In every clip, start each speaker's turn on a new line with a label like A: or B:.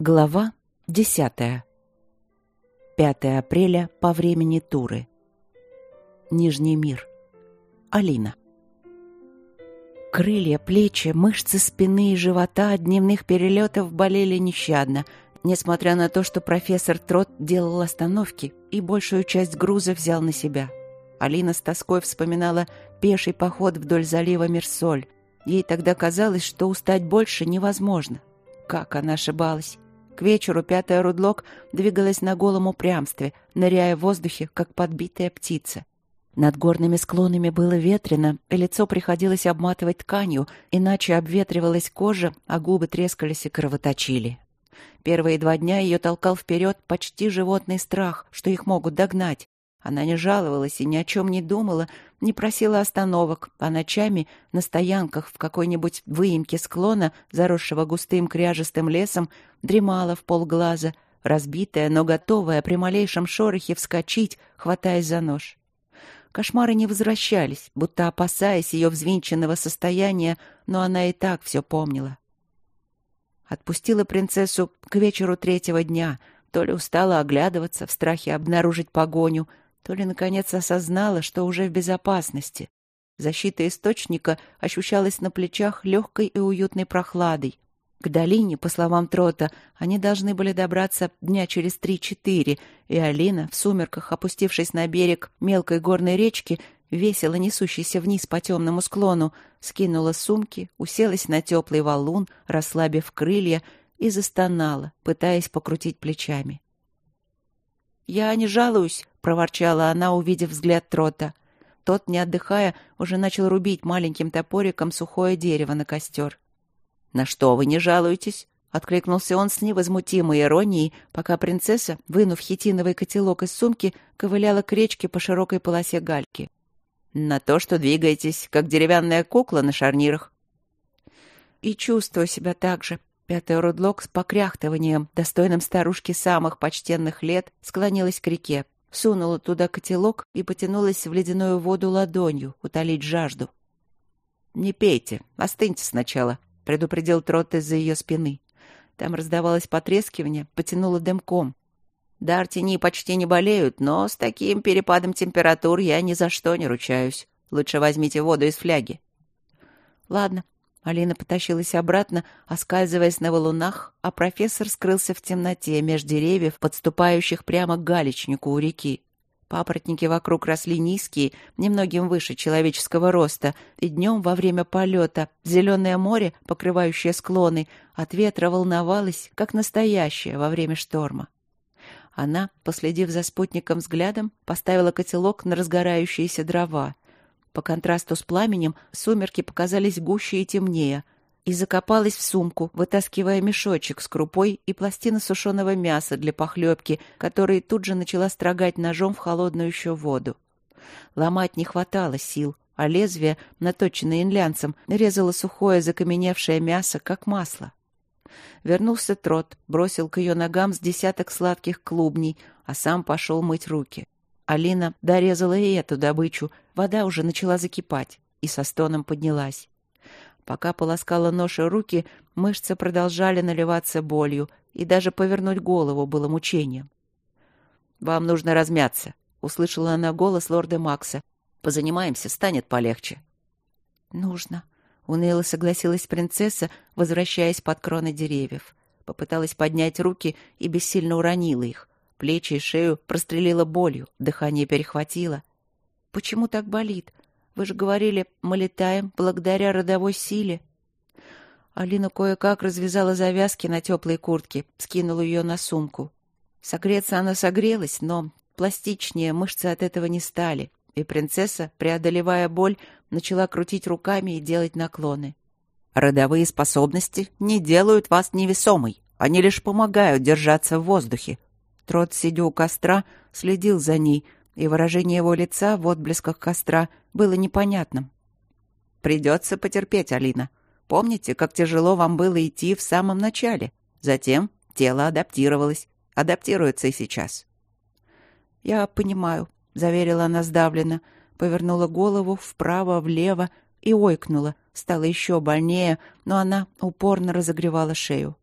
A: Глава десятая. 5 апреля по времени Туры. Нижний мир. Алина. Крылья, плечи, мышцы спины и живота от дневных перелетов болели нещадно, несмотря на то, что профессор Трот делал остановки и большую часть груза взял на себя. Алина с тоской вспоминала пеший поход вдоль залива Мерсоль. Ей тогда казалось, что устать больше невозможно. Как она ошибалась. К вечеру пятая Рудлок двигалась на голом упрямстве, ныряя в воздухе, как подбитая птица. Над горными склонами было ветрено, и лицо приходилось обматывать тканью, иначе обветривалась кожа, а губы трескались и кровоточили. Первые два дня ее толкал вперед почти животный страх, что их могут догнать. Она не жаловалась и ни о чем не думала, не просила остановок, а ночами на стоянках в какой-нибудь выемке склона, заросшего густым кряжестым лесом, дремала в полглаза, разбитая, но готовая при малейшем шорохе вскочить, хватаясь за нож. Кошмары не возвращались, будто опасаясь ее взвинченного состояния, но она и так все помнила. Отпустила принцессу к вечеру третьего дня, то ли устала оглядываться в страхе обнаружить погоню, то ли, наконец, осознала, что уже в безопасности. Защита источника ощущалась на плечах легкой и уютной прохладой. К долине, по словам Трота, они должны были добраться дня через три-четыре, и Алина, в сумерках опустившись на берег мелкой горной речки, весело несущейся вниз по темному склону, скинула сумки, уселась на теплый валун, расслабив крылья, и застонала, пытаясь покрутить плечами. «Я не жалуюсь», — проворчала она, увидев взгляд Трота. Тот, не отдыхая, уже начал рубить маленьким топориком сухое дерево на костер. «На что вы не жалуетесь?» — откликнулся он с невозмутимой иронией, пока принцесса, вынув хитиновый котелок из сумки, ковыляла к речке по широкой полосе гальки. «На то, что двигаетесь, как деревянная кукла на шарнирах». «И чувствую себя так же», Пятая Рудлок с покряхтыванием, достойным старушки самых почтенных лет, склонилась к реке, сунула туда котелок и потянулась в ледяную воду ладонью, утолить жажду. «Не пейте, остыньте сначала», — предупредил Трот из-за ее спины. Там раздавалось потрескивание, потянуло дымком. «Дартини почти не болеют, но с таким перепадом температур я ни за что не ручаюсь. Лучше возьмите воду из фляги». «Ладно», Алина потащилась обратно, оскальзываясь на валунах, а профессор скрылся в темноте меж деревьев, подступающих прямо к галечнику у реки. Папоротники вокруг росли низкие, немногим выше человеческого роста, и днем во время полета зеленое море, покрывающее склоны, от ветра волновалось, как настоящее во время шторма. Она, последив за спутником взглядом, поставила котелок на разгорающиеся дрова — по контрасту с пламенем сумерки показались гуще и темнее, и закопалась в сумку, вытаскивая мешочек с крупой и пластины сушеного мяса для похлебки, который тут же начала строгать ножом в холодную еще воду. Ломать не хватало сил, а лезвие, наточенное инлянцем, резало сухое закаменевшее мясо, как масло. Вернулся трот, бросил к ее ногам с десяток сладких клубней, а сам пошел мыть руки. Алина дорезала и эту добычу. Вода уже начала закипать и со стоном поднялась. Пока полоскала нож и руки, мышцы продолжали наливаться болью, и даже повернуть голову было мучением. «Вам нужно размяться», — услышала она голос лорда Макса. «Позанимаемся, станет полегче». «Нужно», — уныло согласилась принцесса, возвращаясь под кроны деревьев. Попыталась поднять руки и бессильно уронила их. Плечи и шею прострелила болью, дыхание перехватило. «Почему так болит? Вы же говорили, мы летаем благодаря родовой силе». Алина кое-как развязала завязки на теплой куртке, скинула ее на сумку. Согреться она согрелась, но пластичнее мышцы от этого не стали, и принцесса, преодолевая боль, начала крутить руками и делать наклоны. «Родовые способности не делают вас невесомой, они лишь помогают держаться в воздухе», Трот, сидя у костра, следил за ней, и выражение его лица в отблесках костра было непонятным. «Придется потерпеть, Алина. Помните, как тяжело вам было идти в самом начале? Затем тело адаптировалось. Адаптируется и сейчас». «Я понимаю», — заверила она сдавленно, повернула голову вправо-влево и ойкнула. Стало еще больнее, но она упорно разогревала шею.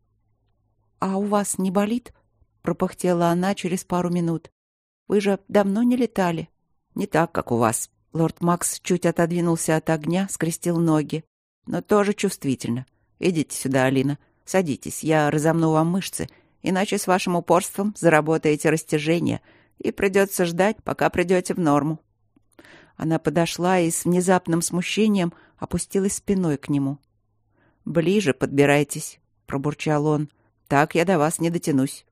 A: «А у вас не болит?» — пропыхтела она через пару минут. «Вы же давно не летали?» «Не так, как у вас». Лорд Макс чуть отодвинулся от огня, скрестил ноги. «Но тоже чувствительно. Идите сюда, Алина. Садитесь, я разомну вам мышцы, иначе с вашим упорством заработаете растяжение, и придется ждать, пока придете в норму». Она подошла и с внезапным смущением опустилась спиной к нему. «Ближе подбирайтесь», — пробурчал он. «Так я до вас не дотянусь».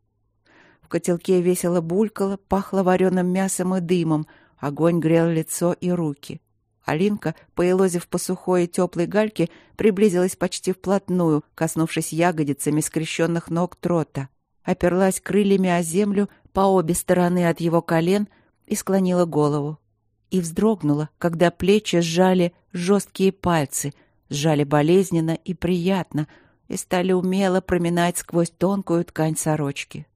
A: В котелке весело булькало, пахло вареным мясом и дымом, огонь грел лицо и руки. Алинка, поелозив по сухой и теплой гальке, приблизилась почти вплотную, коснувшись ягодицами скрещенных ног трота. Оперлась крыльями о землю по обе стороны от его колен и склонила голову. И вздрогнула, когда плечи сжали жесткие пальцы, сжали болезненно и приятно, и стали умело проминать сквозь тонкую ткань сорочки.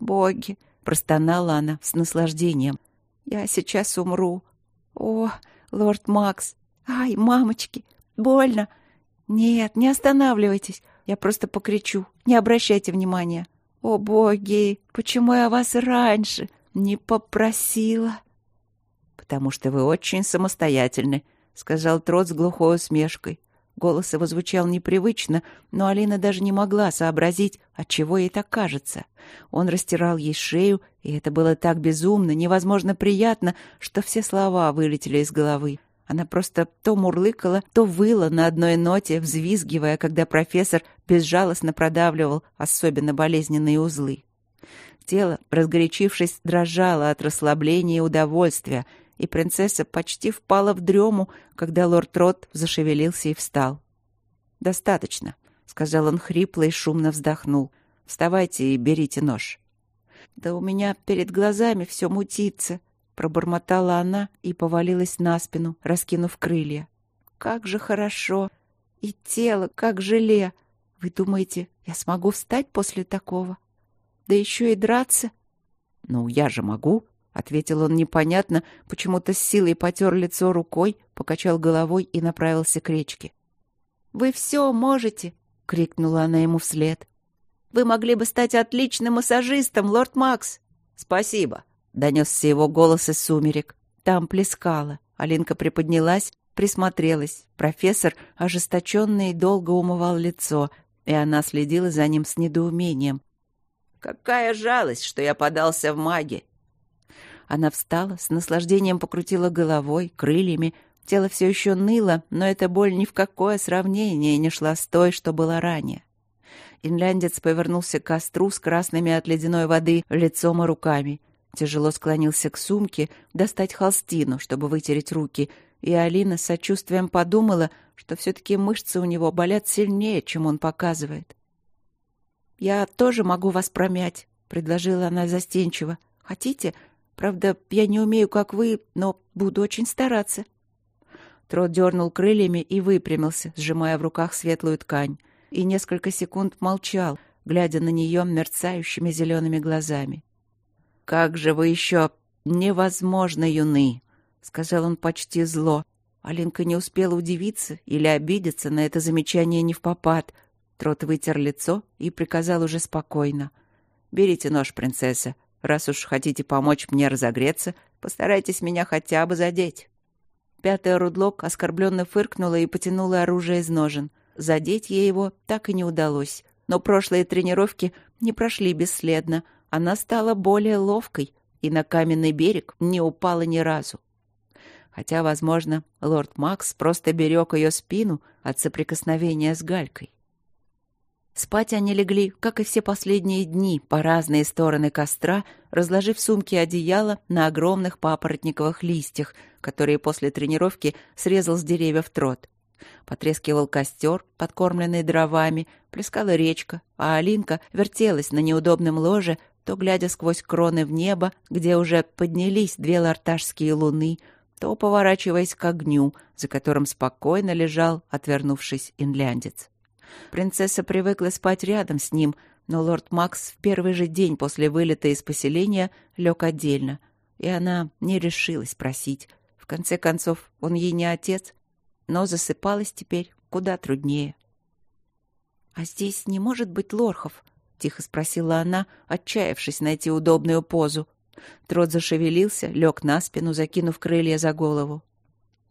A: «Боги!» — простонала она с наслаждением. «Я сейчас умру. О, лорд Макс! Ай, мамочки! Больно! Нет, не останавливайтесь. Я просто покричу. Не обращайте внимания. О, боги! Почему я вас раньше не попросила?» «Потому что вы очень самостоятельны», — сказал Трот с глухой усмешкой. Голос его звучал непривычно, но Алина даже не могла сообразить, от чего ей так кажется. Он растирал ей шею, и это было так безумно, невозможно приятно, что все слова вылетели из головы. Она просто то мурлыкала, то выла на одной ноте, взвизгивая, когда профессор безжалостно продавливал особенно болезненные узлы. Тело, разгорячившись, дрожало от расслабления и удовольствия, и принцесса почти впала в дрему, когда лорд Рот зашевелился и встал. «Достаточно», — сказал он хрипло и шумно вздохнул. «Вставайте и берите нож». «Да у меня перед глазами все мутится», — пробормотала она и повалилась на спину, раскинув крылья. «Как же хорошо! И тело, как желе! Вы думаете, я смогу встать после такого? Да еще и драться?» «Ну, я же могу», ответил он непонятно, почему-то с силой потер лицо рукой, покачал головой и направился к речке. «Вы все можете!» — крикнула она ему вслед. «Вы могли бы стать отличным массажистом, лорд Макс!» «Спасибо!» — донесся его голос из сумерек. Там плескало. Алинка приподнялась, присмотрелась. Профессор ожесточенно и долго умывал лицо, и она следила за ним с недоумением. «Какая жалость, что я подался в маги!» Она встала, с наслаждением покрутила головой, крыльями. Тело все еще ныло, но эта боль ни в какое сравнение не шла с той, что была ранее. Инляндец повернулся к костру с красными от ледяной воды лицом и руками. Тяжело склонился к сумке, достать холстину, чтобы вытереть руки, и Алина с сочувствием подумала, что все-таки мышцы у него болят сильнее, чем он показывает. «Я тоже могу вас промять», — предложила она застенчиво. «Хотите? Правда, я не умею, как вы, но буду очень стараться». Трот дернул крыльями и выпрямился, сжимая в руках светлую ткань, и несколько секунд молчал, глядя на нее мерцающими зелеными глазами. «Как же вы еще невозможно юны!» — сказал он почти зло. Алинка не успела удивиться или обидеться на это замечание не в попад. Трот вытер лицо и приказал уже спокойно. «Берите нож, принцесса. Раз уж хотите помочь мне разогреться, постарайтесь меня хотя бы задеть». Пятая Рудлок оскорбленно фыркнула и потянула оружие из ножен. Задеть ей его так и не удалось. Но прошлые тренировки не прошли бесследно. Она стала более ловкой и на каменный берег не упала ни разу. Хотя, возможно, лорд Макс просто берег ее спину от соприкосновения с галькой. Спать они легли, как и все последние дни, по разные стороны костра, разложив сумки и одеяло на огромных папоротниковых листьях, которые после тренировки срезал с деревьев трот. Потрескивал костер, подкормленный дровами, плескала речка, а Алинка вертелась на неудобном ложе, то глядя сквозь кроны в небо, где уже поднялись две ларташские луны, то поворачиваясь к огню, за которым спокойно лежал, отвернувшись, инляндец. Принцесса привыкла спать рядом с ним, но лорд Макс в первый же день после вылета из поселения лег отдельно, и она не решилась просить. В конце концов, он ей не отец, но засыпалась теперь куда труднее. «А здесь не может быть лорхов?» — тихо спросила она, отчаявшись найти удобную позу. Трот зашевелился, лег на спину, закинув крылья за голову.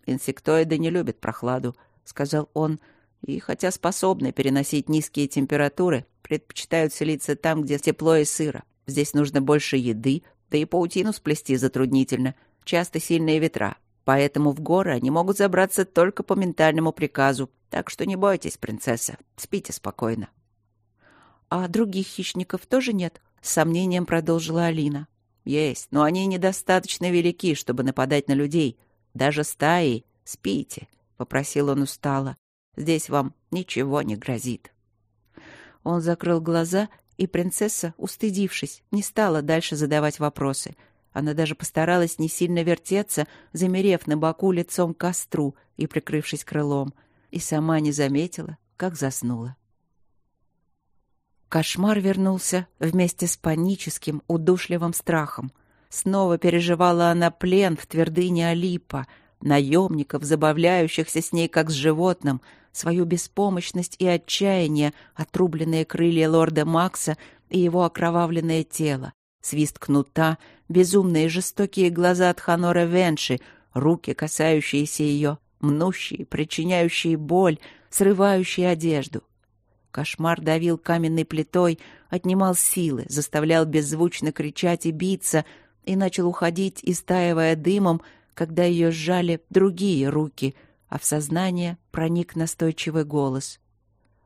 A: «Инсектоиды не любят прохладу», — сказал он, «и, хотя способны переносить низкие температуры, предпочитают селиться там, где тепло и сыро. Здесь нужно больше еды, да и паутину сплести затруднительно. Часто сильные ветра. Поэтому в горы они могут забраться только по ментальному приказу. Так что не бойтесь, принцесса. Спите спокойно.
B: А других хищников тоже нет? С сомнением продолжила Алина.
A: Есть, но они недостаточно велики, чтобы нападать на людей. Даже стаи. Спите, попросил он устало. Здесь вам ничего не грозит.
B: Он закрыл глаза и принцесса, устыдившись, не стала дальше задавать вопросы. Она даже постаралась не сильно вертеться, замерев на боку лицом к костру и прикрывшись крылом, и сама не заметила, как заснула. Кошмар вернулся вместе с паническим, удушливым страхом. Снова переживала она плен в твердыне Алипа, наемников, забавляющихся с ней как с животным, свою беспомощность и отчаяние, отрубленные крылья лорда Макса и его окровавленное тело, свист кнута, безумные жестокие глаза от Ханора Венши, руки, касающиеся ее, мнущие, причиняющие боль, срывающие одежду. Кошмар давил каменной плитой, отнимал силы, заставлял беззвучно кричать и биться, и начал уходить, истаивая дымом, когда ее сжали другие руки — а в сознание проник настойчивый голос.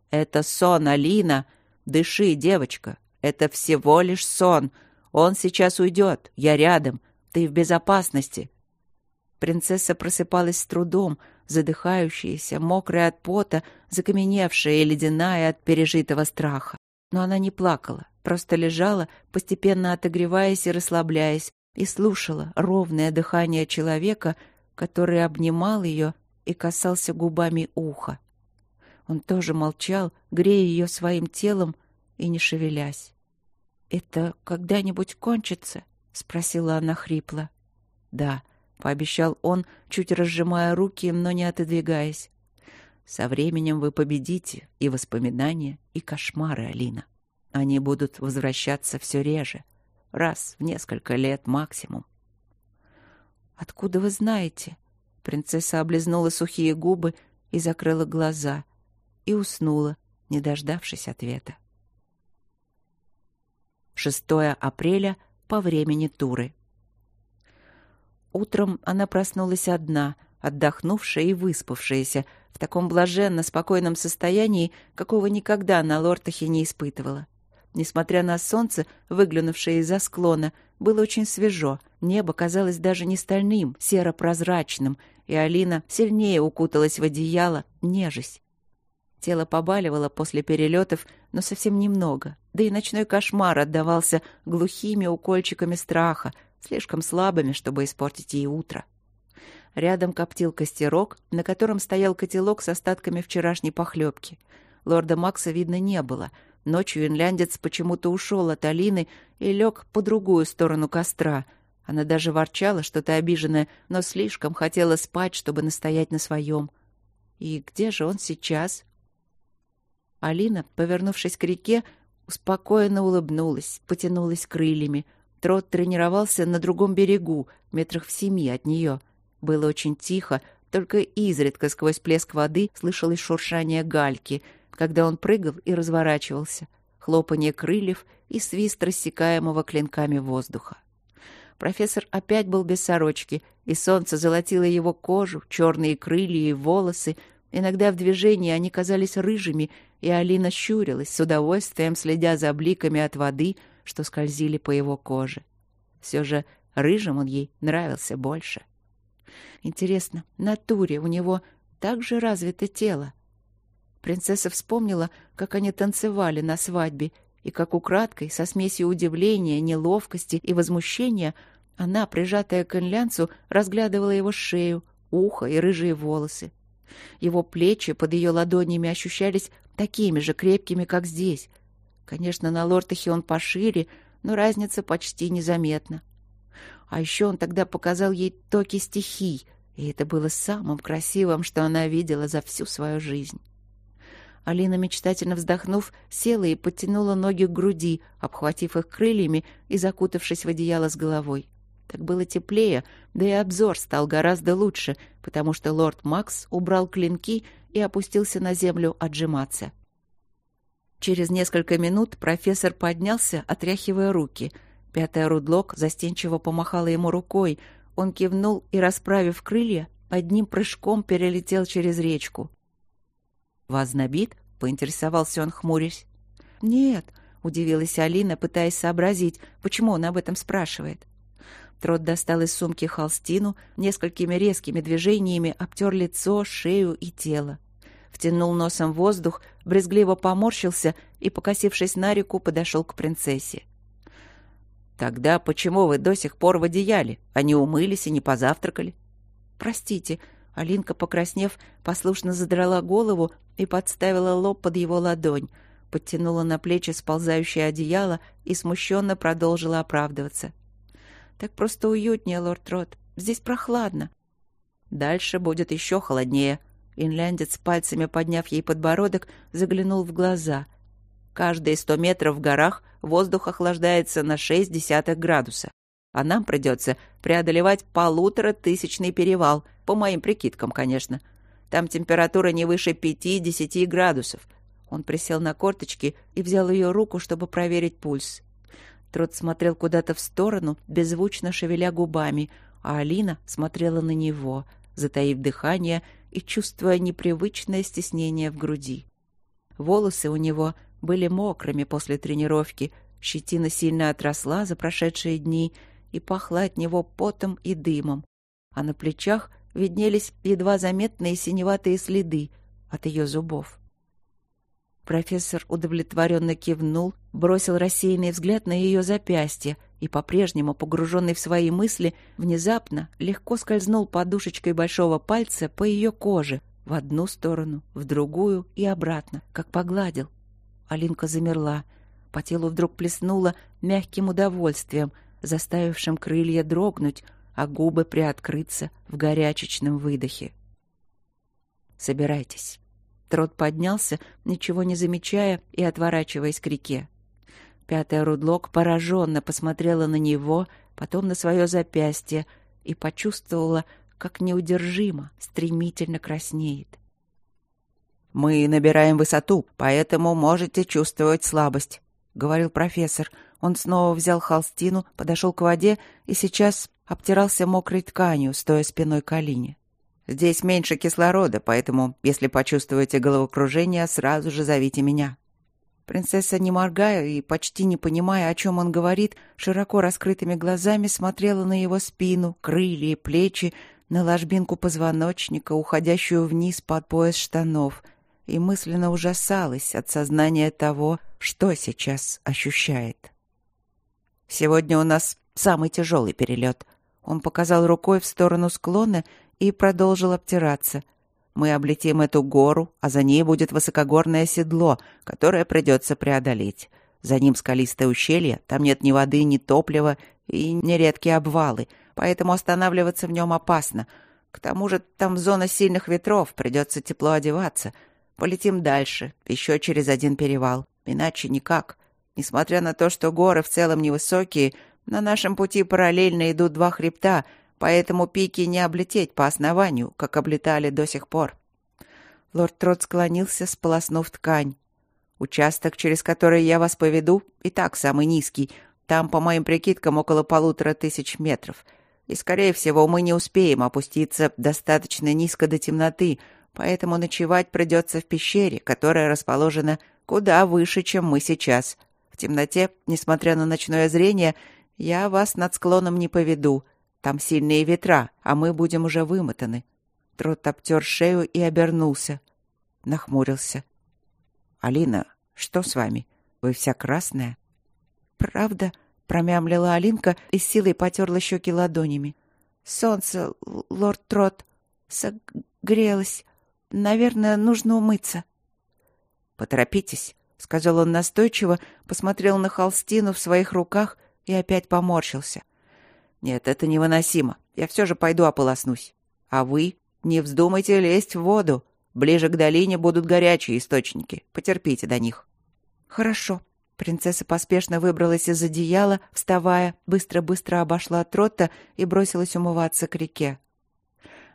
B: «Это сон, Алина! Дыши, девочка! Это всего лишь сон! Он сейчас уйдет! Я рядом! Ты в безопасности!» Принцесса просыпалась с трудом, задыхающаяся, мокрая от пота, закаменевшая и ледяная от пережитого страха. Но она не плакала, просто лежала, постепенно отогреваясь и расслабляясь, и слушала ровное дыхание человека, который обнимал ее и касался губами уха. Он тоже молчал, грея ее своим телом и не шевелясь. «Это когда-нибудь кончится?» — спросила она хрипло. «Да», — пообещал он, чуть разжимая руки, но не отодвигаясь. «Со временем вы победите и воспоминания, и кошмары, Алина. Они будут возвращаться все реже, раз в несколько лет максимум». «Откуда вы знаете?» Принцесса облизнула сухие губы и закрыла глаза. И уснула, не дождавшись ответа.
A: 6 апреля по времени Туры.
B: Утром она проснулась одна, отдохнувшая и выспавшаяся, в таком блаженно спокойном состоянии, какого никогда на Лортахе не испытывала. Несмотря на солнце, выглянувшее из-за склона, было очень свежо. Небо казалось даже не стальным, серо-прозрачным, и Алина сильнее укуталась в одеяло, нежесть. Тело побаливало после перелетов, но совсем немного, да и ночной кошмар отдавался глухими укольчиками страха, слишком слабыми, чтобы испортить ей утро. Рядом коптил костерок, на котором стоял котелок с остатками вчерашней похлебки. Лорда Макса видно не было — Ночью инляндец почему-то ушел от Алины и лег по другую сторону костра. Она даже ворчала что-то обиженное, но слишком хотела спать, чтобы настоять на своем. И где же он сейчас? Алина, повернувшись к реке, успокоенно улыбнулась, потянулась крыльями. Трот тренировался на другом берегу, метрах в семи от нее. Было очень тихо, только изредка сквозь плеск воды слышалось шуршание гальки — когда он прыгал и разворачивался, хлопанье крыльев и свист рассекаемого клинками воздуха. Профессор опять был без сорочки, и солнце золотило его кожу, черные крылья и волосы. Иногда в движении они казались рыжими, и Алина щурилась, с удовольствием следя за бликами от воды, что скользили по его коже. Все же рыжим он ей нравился больше. Интересно, на туре у него так же развито тело? Принцесса вспомнила, как они танцевали на свадьбе, и как украдкой, со смесью удивления, неловкости и возмущения, она, прижатая к инлянцу, разглядывала его шею, ухо и рыжие волосы. Его плечи под ее ладонями ощущались такими же крепкими, как здесь. Конечно, на лортахе он пошире, но разница почти незаметна. А еще он тогда показал ей токи стихий, и это было самым красивым, что она видела за всю свою жизнь. Алина, мечтательно вздохнув, села и подтянула ноги к груди, обхватив их крыльями и закутавшись в одеяло с головой. Так было теплее, да и обзор стал гораздо лучше, потому что лорд Макс убрал клинки и опустился на землю отжиматься. Через несколько минут профессор поднялся, отряхивая руки. Пятая Рудлок застенчиво помахала ему рукой. Он кивнул и, расправив крылья, одним прыжком перелетел через речку. «Вас знобит?» — поинтересовался он, хмурясь. «Нет», — удивилась Алина, пытаясь сообразить, почему он об этом спрашивает. Трот достал из сумки холстину, несколькими резкими движениями обтер лицо, шею и тело. Втянул носом воздух, брезгливо поморщился и, покосившись на реку, подошел к принцессе. «Тогда почему вы до сих пор в одеяле, а не умылись и не позавтракали?» «Простите», Алинка, покраснев, послушно задрала голову и подставила лоб под его ладонь, подтянула на плечи сползающее одеяло и смущенно продолжила оправдываться. «Так просто уютнее, лорд Рот. Здесь прохладно». «Дальше будет еще холоднее». Инляндец, пальцами подняв ей подбородок, заглянул в глаза. «Каждые сто метров в горах воздух охлаждается на шесть десятых градуса а нам придется преодолевать полутора тысячный перевал, по моим прикидкам, конечно. Там температура не выше пяти-десяти градусов. Он присел на корточки и взял ее руку, чтобы проверить пульс. Трот смотрел куда-то в сторону, беззвучно шевеля губами, а Алина смотрела на него, затаив дыхание и чувствуя непривычное стеснение в груди. Волосы у него были мокрыми после тренировки, щетина сильно отросла за прошедшие дни — и пахло от него потом и дымом, а на плечах виднелись едва заметные синеватые следы от ее зубов. Профессор удовлетворенно кивнул, бросил рассеянный взгляд на ее запястье и, по-прежнему погруженный в свои мысли, внезапно легко скользнул подушечкой большого пальца по ее коже в одну сторону, в другую и обратно, как погладил. Алинка замерла. По телу вдруг плеснула мягким удовольствием — заставившим крылья дрогнуть, а губы приоткрыться в горячечном выдохе. «Собирайтесь». Трот поднялся, ничего не замечая и отворачиваясь к реке. Пятая Рудлок пораженно посмотрела на него, потом на свое запястье и почувствовала, как неудержимо, стремительно краснеет. «Мы набираем высоту, поэтому можете чувствовать слабость», — говорил профессор, — он снова взял холстину, подошел к воде и сейчас обтирался мокрой тканью, стоя спиной к Алине. «Здесь меньше кислорода, поэтому, если почувствуете головокружение, сразу же зовите меня». Принцесса, не моргая и почти не понимая, о чем он говорит, широко раскрытыми глазами смотрела на его спину, крылья и плечи, на ложбинку позвоночника, уходящую вниз под пояс штанов, и мысленно ужасалась от сознания того, что сейчас ощущает. Сегодня у нас самый тяжелый перелет. Он показал рукой в сторону склона и продолжил обтираться. Мы облетим эту гору, а за ней будет высокогорное седло, которое придется преодолеть. За ним скалистое ущелье, там нет ни воды, ни топлива и нередкие обвалы, поэтому останавливаться в нем опасно. К тому же там зона сильных ветров, придется тепло одеваться. Полетим дальше, еще через один перевал. Иначе никак. Несмотря на то, что горы в целом невысокие, на нашем пути параллельно идут два хребта, поэтому пики не облететь по основанию, как облетали до сих пор. Лорд Трот склонился, сполоснув ткань. Участок, через который я вас поведу, и так самый низкий. Там, по моим прикидкам, около полутора тысяч метров. И, скорее всего, мы не успеем опуститься достаточно низко до темноты, поэтому ночевать придется в пещере, которая расположена куда выше, чем мы сейчас — темноте, несмотря на ночное зрение, я вас над склоном не поведу. Там сильные ветра, а мы будем уже вымотаны. Трот обтер шею и обернулся. Нахмурился. «Алина, что с вами? Вы вся красная?» «Правда?» — промямлила Алинка и с силой потерла щеки ладонями. «Солнце, лорд Трот, согрелось. Наверное, нужно умыться». «Поторопитесь», — сказал он настойчиво, посмотрел на холстину в своих руках и опять поморщился. «Нет, это невыносимо. Я все же пойду ополоснусь. А вы не вздумайте лезть в воду. Ближе к долине будут горячие источники. Потерпите до них».
A: «Хорошо». Принцесса поспешно выбралась из одеяла, вставая, быстро-быстро обошла Тротта и бросилась умываться к реке.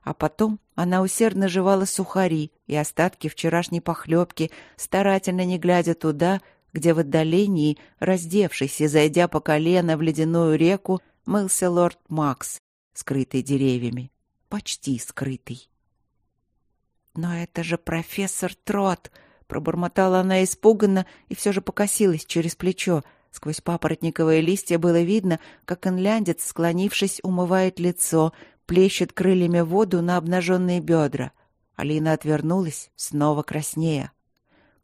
A: А потом она усердно жевала сухари и остатки вчерашней похлебки, старательно не глядя туда, где в отдалении, раздевшись и зайдя по колено в ледяную реку, мылся лорд Макс, скрытый деревьями. Почти скрытый. «Но это же профессор Трот!» — пробормотала она испуганно и все же покосилась через плечо. Сквозь папоротниковые листья было видно, как инляндец, склонившись, умывает лицо, плещет крыльями воду на обнаженные бедра. Алина отвернулась, снова краснея.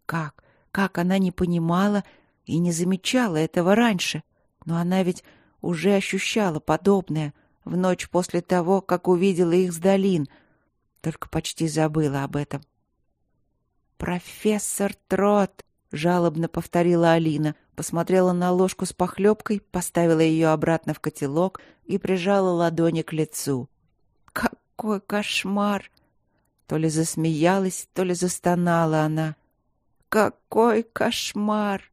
A: Как? Как она не понимала и не замечала этого раньше? Но она ведь уже ощущала подобное в ночь после того, как увидела их с долин, только почти забыла об этом. «Профессор Трот!» — жалобно повторила Алина, посмотрела на ложку с похлебкой, поставила ее обратно в котелок и прижала ладони к лицу. «Какой кошмар!» То ли засмеялась, то ли застонала она. Какой кошмар!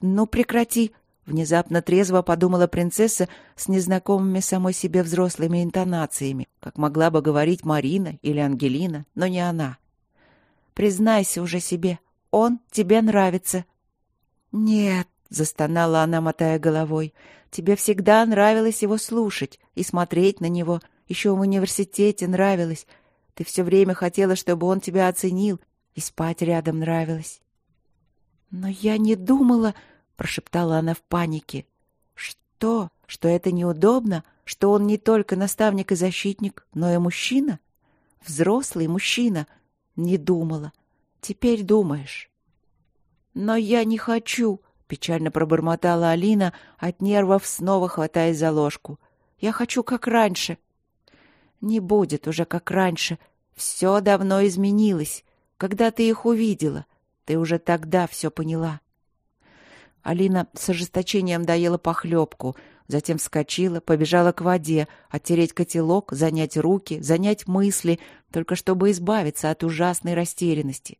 A: Ну, прекрати! Внезапно трезво подумала принцесса с незнакомыми самой себе взрослыми интонациями, как могла бы говорить Марина или Ангелина, но не она. Признайся уже себе, он тебе нравится. Нет, застонала она, мотая головой. Тебе всегда нравилось его слушать и смотреть на него. Еще в университете нравилось. Ты все время хотела, чтобы он тебя оценил, и спать рядом нравилось. «Но я не думала...» — прошептала она в панике. «Что? Что это неудобно? Что он не только наставник и защитник, но и мужчина? Взрослый мужчина?» Не думала. Теперь думаешь. «Но я не хочу!» — печально пробормотала Алина, от нервов снова хватаясь за ложку. «Я хочу, как раньше». «Не будет уже, как раньше. Все давно изменилось. Когда ты их увидела? Ты уже тогда все поняла. Алина с ожесточением доела похлебку, затем вскочила, побежала к воде, оттереть котелок, занять руки, занять мысли, только чтобы избавиться от ужасной растерянности.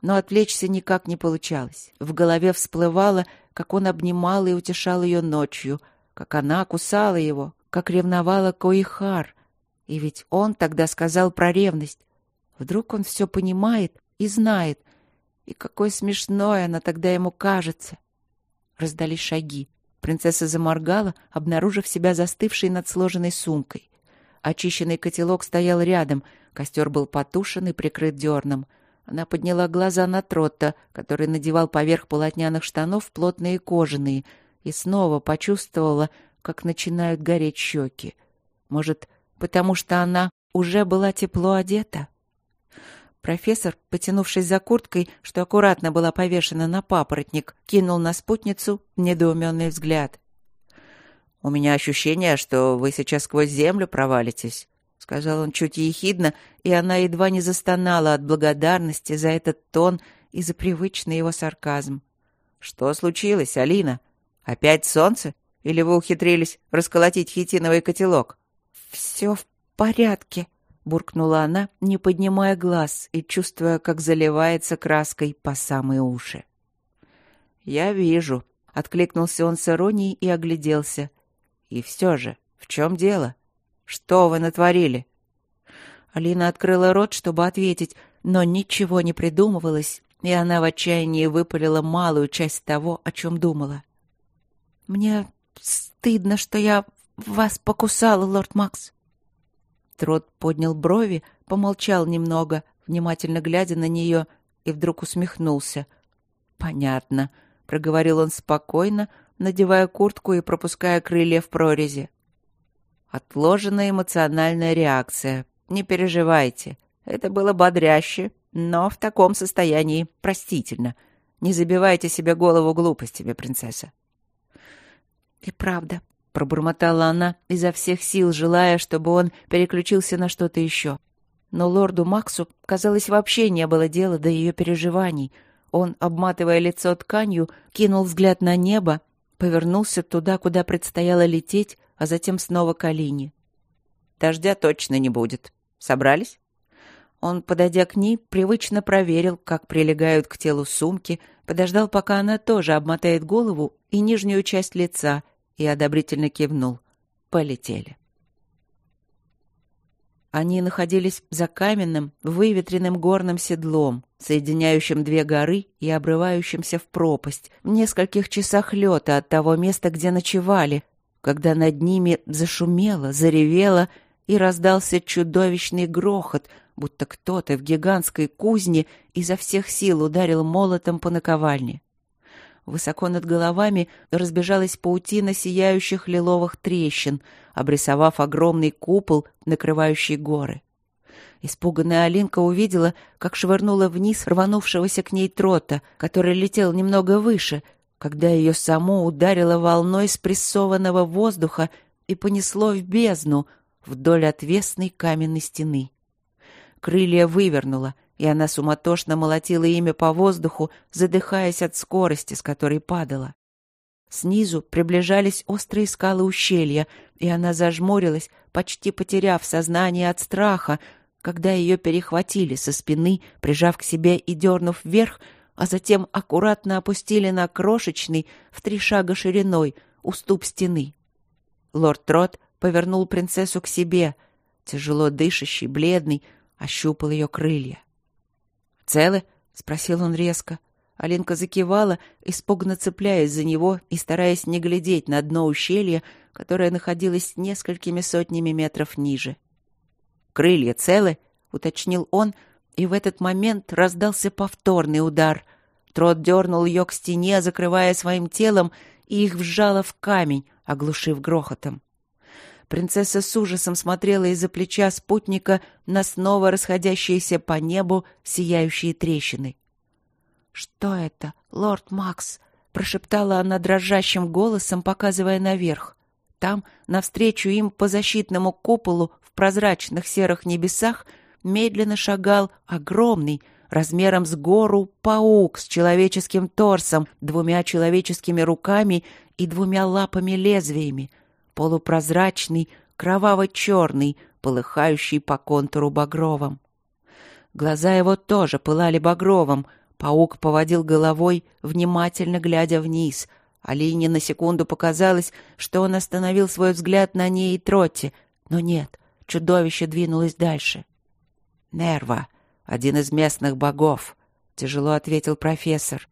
A: Но отвлечься никак не получалось. В голове всплывало, как он обнимал и утешал ее ночью, как она кусала его, как ревновала Коихар. И ведь он тогда сказал про ревность. Вдруг он все понимает и знает. И какой смешной она тогда ему кажется. Раздались шаги. Принцесса заморгала, обнаружив себя застывшей над сложенной сумкой. Очищенный котелок стоял рядом, костер был потушен и прикрыт дерном. Она подняла глаза на Тротта, который надевал поверх полотняных штанов плотные кожаные, и снова почувствовала, как начинают гореть щеки. Может, потому что она уже была тепло одета? Профессор, потянувшись за курткой, что аккуратно была повешена на папоротник, кинул на спутницу недоуменный взгляд. «У меня ощущение, что вы сейчас сквозь землю провалитесь», — сказал он чуть ехидно, и она едва не застонала от благодарности за этот тон и за привычный его сарказм. «Что случилось, Алина? Опять солнце? Или вы ухитрились расколотить хитиновый котелок?» «Все в порядке», буркнула она, не поднимая глаз и чувствуя, как заливается краской по самые уши. «Я вижу», — откликнулся он с иронией и огляделся. «И все же, в чем дело? Что вы натворили?» Алина открыла рот, чтобы ответить, но ничего не придумывалось, и она в отчаянии выпалила малую часть того, о чем думала. «Мне стыдно, что я вас покусала, лорд Макс. Трот поднял брови, помолчал немного, внимательно глядя на нее, и вдруг усмехнулся. «Понятно», — проговорил он спокойно, надевая куртку и пропуская крылья в прорези. «Отложенная эмоциональная реакция. Не переживайте. Это было бодряще, но в таком состоянии простительно. Не забивайте себе голову глупостями, принцесса». «И правда, пробормотала она, изо всех сил желая, чтобы он переключился на что-то еще. Но лорду Максу, казалось, вообще не было дела до ее переживаний. Он, обматывая лицо тканью, кинул взгляд на небо, повернулся туда, куда предстояло лететь, а затем снова к Алине. «Дождя точно не будет. Собрались?»
B: Он, подойдя к ней, привычно проверил, как прилегают к телу сумки, подождал, пока она тоже обмотает голову и нижнюю часть лица, и одобрительно кивнул. Полетели. Они находились за каменным, выветренным горным седлом, соединяющим две горы и обрывающимся в пропасть, в нескольких часах лета от того места, где ночевали, когда над ними зашумело, заревело и раздался чудовищный грохот, будто кто-то в гигантской кузне изо всех сил ударил молотом по наковальне. Высоко над головами разбежалась паутина сияющих лиловых трещин, обрисовав огромный купол, накрывающий горы. Испуганная Алинка увидела, как швырнула вниз рванувшегося к ней трота, который летел немного выше, когда ее само ударило волной спрессованного воздуха и понесло в бездну вдоль отвесной каменной стены. Крылья вывернуло — и она суматошно молотила ими по воздуху, задыхаясь от скорости, с которой падала. Снизу приближались острые скалы ущелья, и она зажмурилась, почти потеряв сознание от страха, когда ее перехватили со спины, прижав к себе и дернув вверх, а затем аккуратно опустили на крошечный, в три шага шириной, уступ стены. Лорд Трот повернул принцессу к себе, тяжело дышащий, бледный, ощупал ее крылья. «Целы?» — спросил он резко. Алинка закивала, испуганно цепляясь за него и стараясь не глядеть на дно ущелья, которое находилось несколькими сотнями метров ниже. «Крылья целы?» — уточнил он, и в этот момент раздался повторный удар. Трот дернул ее к стене, закрывая своим телом, и их вжало в камень, оглушив грохотом. Принцесса с ужасом смотрела из-за плеча спутника на снова расходящиеся по небу сияющие трещины. «Что это, лорд Макс?» — прошептала она дрожащим голосом, показывая наверх. Там, навстречу им по защитному куполу в прозрачных серых небесах, медленно шагал огромный, размером с гору, паук с человеческим торсом, двумя человеческими руками и двумя лапами-лезвиями, полупрозрачный, кроваво-черный, полыхающий по контуру багровым. Глаза его тоже пылали багровым. Паук поводил головой, внимательно глядя вниз. Алине на секунду показалось, что он остановил свой взгляд на ней и Тротте, но нет, чудовище двинулось дальше. «Нерва, один из местных богов», — тяжело ответил профессор.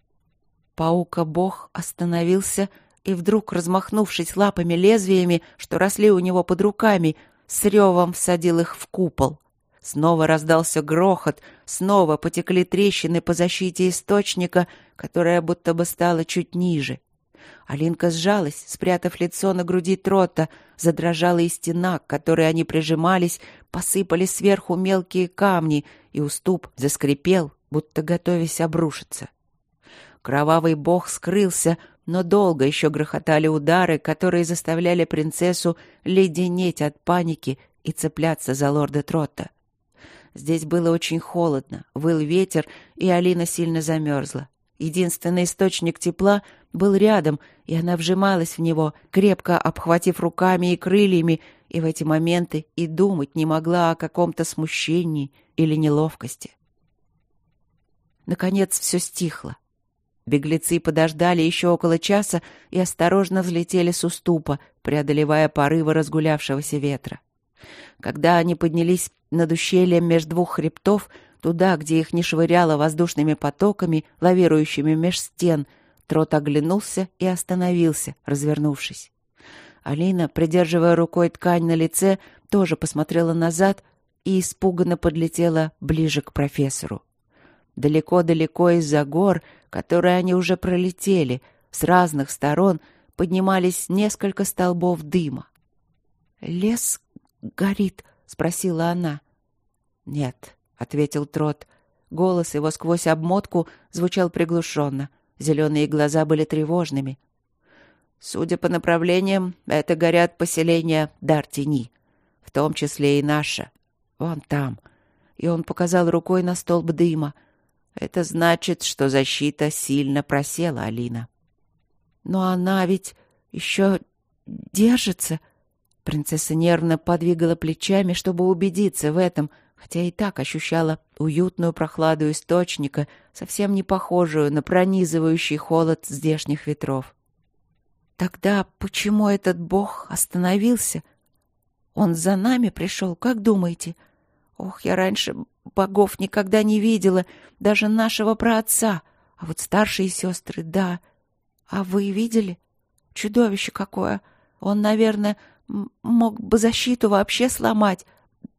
B: Паука-бог остановился и вдруг, размахнувшись лапами-лезвиями, что росли у него под руками, с ревом всадил их в купол. Снова раздался грохот, снова потекли трещины по защите источника, которая будто бы стала чуть ниже. Алинка сжалась, спрятав лицо на груди трота, задрожала и стена, к которой они прижимались, посыпались сверху мелкие камни, и уступ заскрипел, будто готовясь обрушиться. Кровавый бог скрылся, но долго еще грохотали удары, которые заставляли принцессу леденеть от паники и цепляться за лорда Тротта. Здесь было очень холодно, выл ветер, и Алина сильно замерзла. Единственный источник тепла был рядом, и она вжималась в него, крепко обхватив руками и крыльями, и в эти моменты и думать не могла о каком-то смущении или неловкости. Наконец все стихло. Беглецы подождали еще около часа и осторожно взлетели с уступа, преодолевая порывы разгулявшегося ветра. Когда они поднялись над ущельем между двух хребтов, туда, где их не швыряло воздушными потоками, лавирующими меж стен, Трот оглянулся и остановился, развернувшись. Алина, придерживая рукой ткань на лице, тоже посмотрела назад и испуганно подлетела ближе к профессору. Далеко-далеко из-за гор, которые они уже пролетели, с разных сторон поднимались несколько столбов дыма. «Лес горит?» — спросила она. «Нет», — ответил Трот. Голос его сквозь обмотку звучал приглушенно. Зеленые глаза были тревожными. «Судя по направлениям, это горят поселения Дартини, в том числе и наше. Вон там». И он показал рукой на столб дыма — это значит, что защита сильно просела, Алина. Но она ведь еще держится. Принцесса нервно подвигала плечами, чтобы убедиться в этом,
A: хотя и так ощущала уютную прохладу источника, совсем не похожую на пронизывающий холод здешних ветров. Тогда почему этот бог остановился? Он за нами пришел, как думаете? Ох, я раньше богов никогда не видела, даже нашего праотца. А вот старшие сестры, да. А вы видели? Чудовище какое! Он, наверное, мог бы защиту вообще сломать.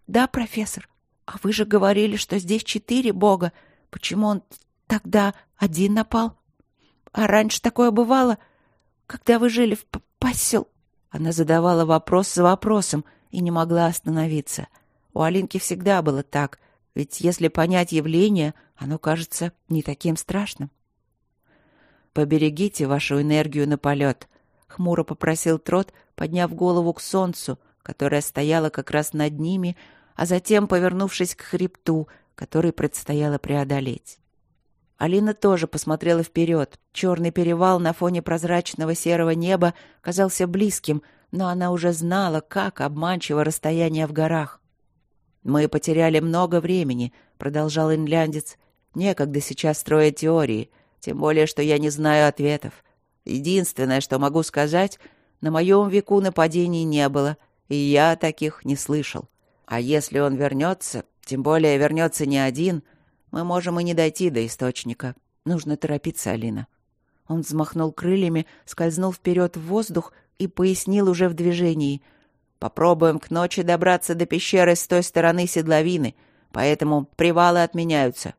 A: Да, профессор? А вы же говорили, что здесь четыре бога. Почему он тогда один напал? А раньше такое бывало, когда вы жили в посел... Она задавала вопрос за вопросом и не могла остановиться. У Алинки всегда было так, ведь если понять явление, оно кажется не таким страшным. «Поберегите вашу энергию на полет», — хмуро попросил Трот, подняв голову к солнцу, которое стояло как раз над ними, а затем повернувшись к хребту, который предстояло преодолеть. Алина тоже посмотрела вперед. Черный перевал на фоне прозрачного серого неба казался близким, но она уже знала, как обманчиво расстояние в горах. «Мы потеряли много времени», — продолжал инляндец. «Некогда сейчас строить теории, тем более, что я не знаю ответов. Единственное, что могу сказать, на моем веку нападений не было, и я таких не слышал. А если он вернется, тем более вернется не один, мы можем и не дойти до источника. Нужно торопиться, Алина. Он взмахнул крыльями, скользнул вперед в воздух и пояснил уже в движении. Попробуем к ночи добраться до пещеры с той стороны седловины, поэтому привалы отменяются.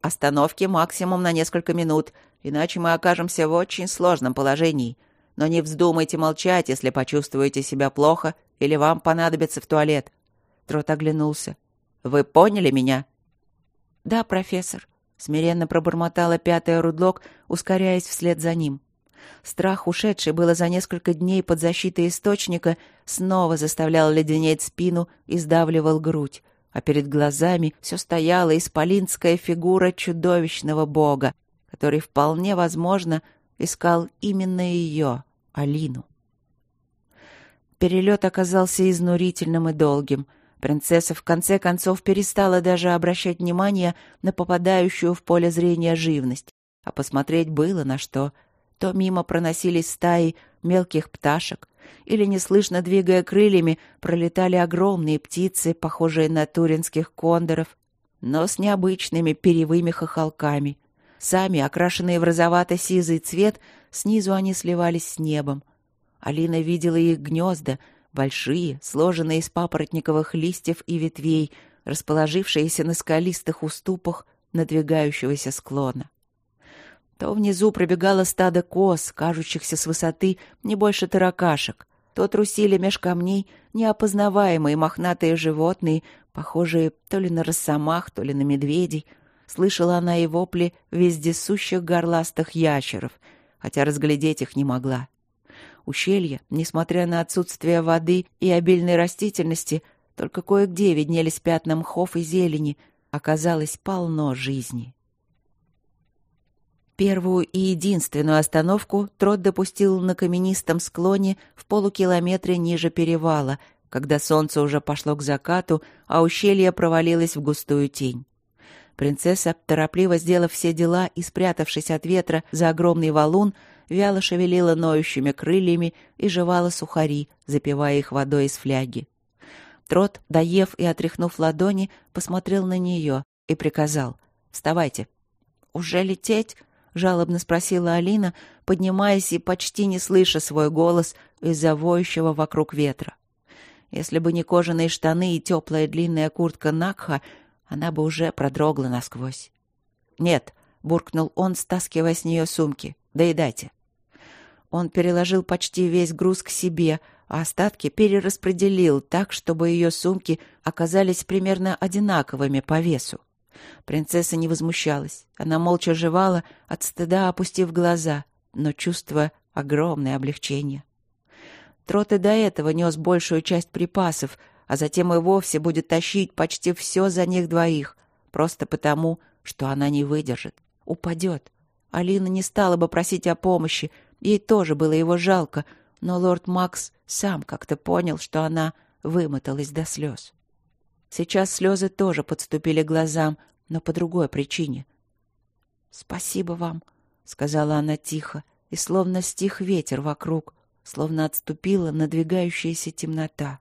A: Остановки максимум на несколько минут, иначе мы окажемся в очень сложном положении. Но не вздумайте молчать, если почувствуете себя плохо или вам понадобится в туалет. Трот оглянулся. «Вы поняли меня?» «Да, профессор», — смиренно пробормотала пятая Рудлок, ускоряясь вслед за ним. Страх, ушедший было за несколько дней под защитой источника, снова заставлял леденеть спину и сдавливал грудь, а перед глазами все стояла исполинская фигура чудовищного бога, который вполне возможно искал именно ее, Алину. Перелет оказался изнурительным и долгим — Принцесса в конце концов перестала даже обращать внимание на попадающую в поле зрения живность, а посмотреть было на что. То мимо проносились стаи мелких пташек, или, неслышно двигая крыльями, пролетали огромные птицы, похожие на туринских кондоров, но с необычными перьевыми хохолками. Сами, окрашенные в розовато-сизый цвет, снизу они сливались с небом. Алина видела их гнезда — большие, сложенные из папоротниковых листьев и ветвей, расположившиеся на скалистых уступах надвигающегося склона. То внизу пробегало стадо коз, кажущихся с высоты не больше таракашек, то трусили меж камней неопознаваемые мохнатые животные, похожие то ли на росомах, то ли на медведей. Слышала она и вопли вездесущих горластых ящеров, хотя разглядеть их не могла. Ущелье, несмотря на отсутствие воды и обильной растительности, только кое-где виднелись пятна мхов и зелени, оказалось полно жизни. Первую и единственную остановку Трот допустил на каменистом склоне в полукилометре ниже перевала, когда солнце уже пошло к закату, а ущелье провалилось в густую тень. Принцесса, торопливо сделав все дела и спрятавшись от ветра за огромный валун, вяло шевелила ноющими крыльями и жевала сухари, запивая их водой из фляги. Трот, доев и отряхнув ладони, посмотрел на нее и приказал «Вставайте». «Уже лететь?» — жалобно спросила Алина, поднимаясь и почти не слыша свой голос из-за воющего вокруг ветра. Если бы не кожаные штаны и теплая длинная куртка Накха, она бы уже продрогла насквозь. «Нет», — буркнул он, стаскивая с нее сумки, — «доедайте». Он переложил почти весь груз к себе, а остатки перераспределил так, чтобы ее сумки оказались примерно одинаковыми по весу. Принцесса не возмущалась. Она молча жевала, от стыда опустив глаза, но чувствуя огромное облегчение. Трот и до этого нес большую часть припасов, а затем и вовсе будет тащить почти все за них двоих, просто потому, что она не выдержит, упадет. Алина не стала бы просить о помощи, Ей тоже было его жалко, но лорд Макс сам как-то понял, что она вымоталась до слез.
B: Сейчас слезы тоже подступили к глазам, но по другой причине. «Спасибо вам», — сказала она тихо, и словно стих ветер вокруг, словно отступила надвигающаяся темнота.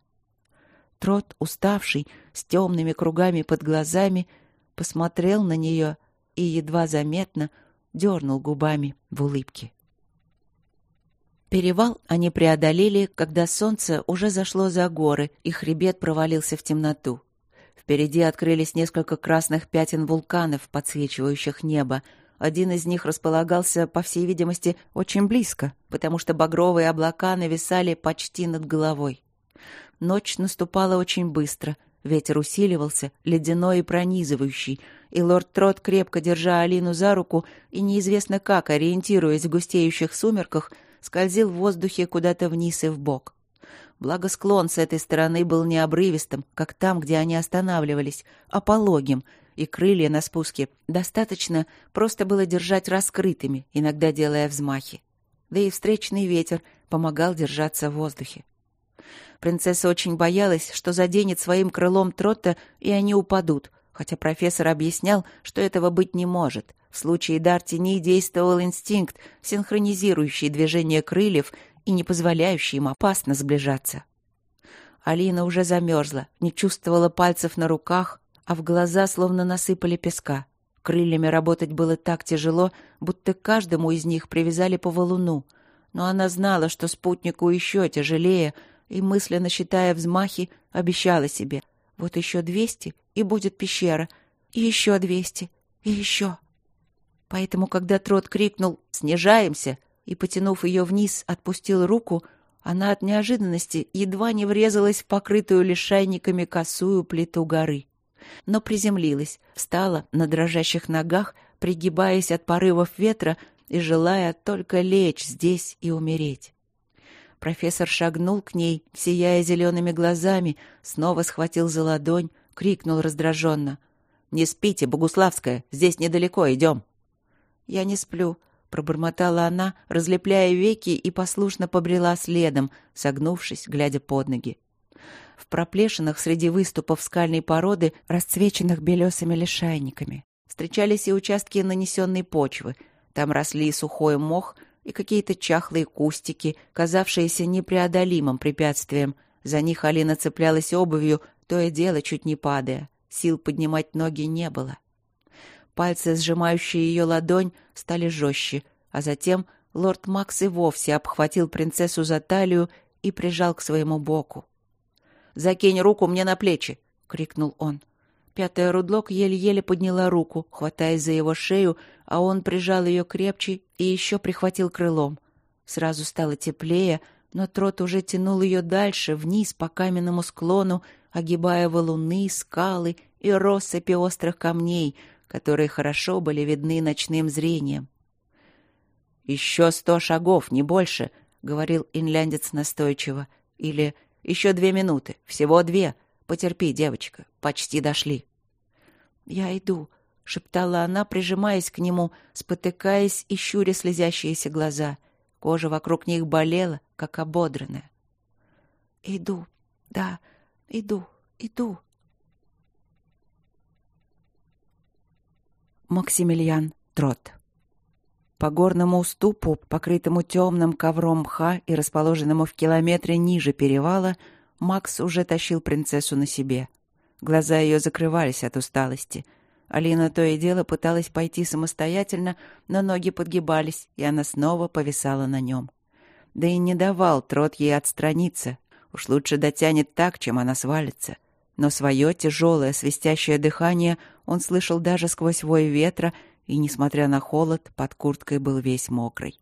B: Трот, уставший, с темными кругами под глазами, посмотрел на нее и едва заметно дернул губами в улыбке. Перевал они преодолели, когда солнце уже зашло за горы, и хребет провалился в темноту. Впереди открылись несколько красных пятен вулканов, подсвечивающих небо. Один из них располагался, по всей видимости, очень близко, потому что багровые облака нависали почти над головой. Ночь наступала очень быстро, ветер усиливался, ледяной и пронизывающий, и лорд Трот, крепко держа Алину за руку и неизвестно как, ориентируясь в густеющих сумерках, скользил в воздухе куда-то вниз и вбок. Благо склон с этой стороны был не обрывистым, как там, где они останавливались, а пологим, и крылья на спуске достаточно просто было держать раскрытыми, иногда делая взмахи. Да и встречный ветер помогал держаться в воздухе. Принцесса очень боялась, что заденет своим крылом Тротта, и они упадут, хотя профессор объяснял, что этого быть не может. В случае Дартини действовал инстинкт, синхронизирующий движение крыльев и не позволяющий им опасно сближаться. Алина уже замерзла, не чувствовала пальцев на руках, а в глаза словно насыпали песка. Крыльями работать было так тяжело, будто каждому из них привязали по валуну. Но она знала, что спутнику еще тяжелее, и, мысленно считая взмахи, обещала себе. Вот еще двести, и будет пещера. И еще двести, и еще. Поэтому, когда Трот крикнул «Снижаемся!», и, потянув ее вниз, отпустил руку, она от неожиданности едва не врезалась в покрытую лишайниками косую плиту горы. Но приземлилась, встала на дрожащих ногах, пригибаясь от порывов ветра и желая только лечь здесь и умереть. Профессор шагнул к ней, сияя зелеными глазами, снова схватил за ладонь, крикнул раздраженно. «Не спите, Богуславская, здесь недалеко, идем!» «Я не сплю», — пробормотала она, разлепляя веки и послушно побрела следом, согнувшись, глядя под ноги. В проплешинах среди выступов скальной породы, расцвеченных белесыми лишайниками, встречались и участки нанесенной почвы. Там росли сухой мох и какие-то чахлые кустики, казавшиеся непреодолимым препятствием. За них Алина цеплялась обувью, то и дело чуть не падая. Сил поднимать ноги не было. Пальцы, сжимающие ее ладонь, стали жестче, а затем лорд Макс и вовсе обхватил принцессу за талию и прижал к своему боку. «Закинь руку мне на плечи!» — крикнул он. Пятая Рудлок еле-еле подняла руку, хватаясь за его шею, а он прижал ее крепче и еще прихватил крылом. Сразу стало теплее, но трот уже тянул ее дальше, вниз по каменному склону, огибая валуны, скалы и россыпи острых камней, которые хорошо были видны ночным зрением. «Еще сто шагов, не больше», — говорил инляндец настойчиво. Или «Еще две минуты, всего две. Потерпи, девочка, почти дошли». «Я иду», — шептала она, прижимаясь к нему, спотыкаясь и щуря слезящиеся глаза. Кожа вокруг них болела, как ободранная. «Иду, да, иду, иду». Максимилиан Трот. По горному уступу, покрытому темным ковром мха и расположенному в километре ниже перевала, Макс уже тащил принцессу на себе. Глаза ее закрывались от усталости. Алина то и дело пыталась пойти самостоятельно, но ноги подгибались, и она снова повисала на нем. Да и не давал Трот ей отстраниться. Уж лучше дотянет так, чем она свалится. — но свое тяжелое свистящее дыхание он слышал даже сквозь вой ветра, и, несмотря на холод, под курткой был весь мокрый.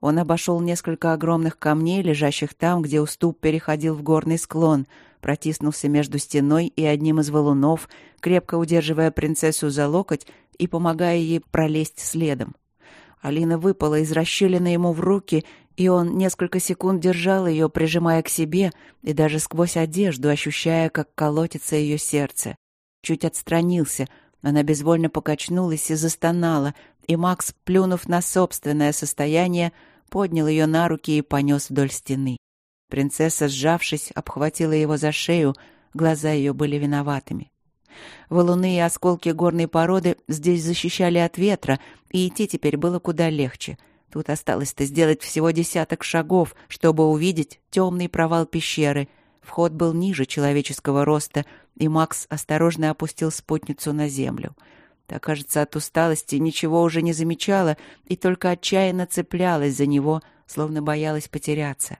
B: Он обошел несколько огромных камней, лежащих там, где уступ переходил в горный склон, протиснулся между стеной и одним из валунов, крепко удерживая принцессу за локоть и помогая ей пролезть следом. Алина выпала из расщелины ему в руки и он несколько секунд держал ее, прижимая к себе, и даже сквозь одежду ощущая, как колотится ее сердце. Чуть отстранился, она безвольно покачнулась и застонала, и Макс, плюнув на собственное состояние, поднял ее на руки и понес вдоль стены. Принцесса, сжавшись, обхватила его за шею,
A: глаза ее были виноватыми. Валуны и осколки горной породы здесь защищали от ветра, и идти теперь было куда легче. Тут осталось-то сделать всего десяток шагов, чтобы увидеть темный провал пещеры. Вход был ниже человеческого роста, и Макс осторожно опустил спутницу на землю. Та, кажется, от усталости ничего уже не замечала и только отчаянно цеплялась за него, словно боялась потеряться.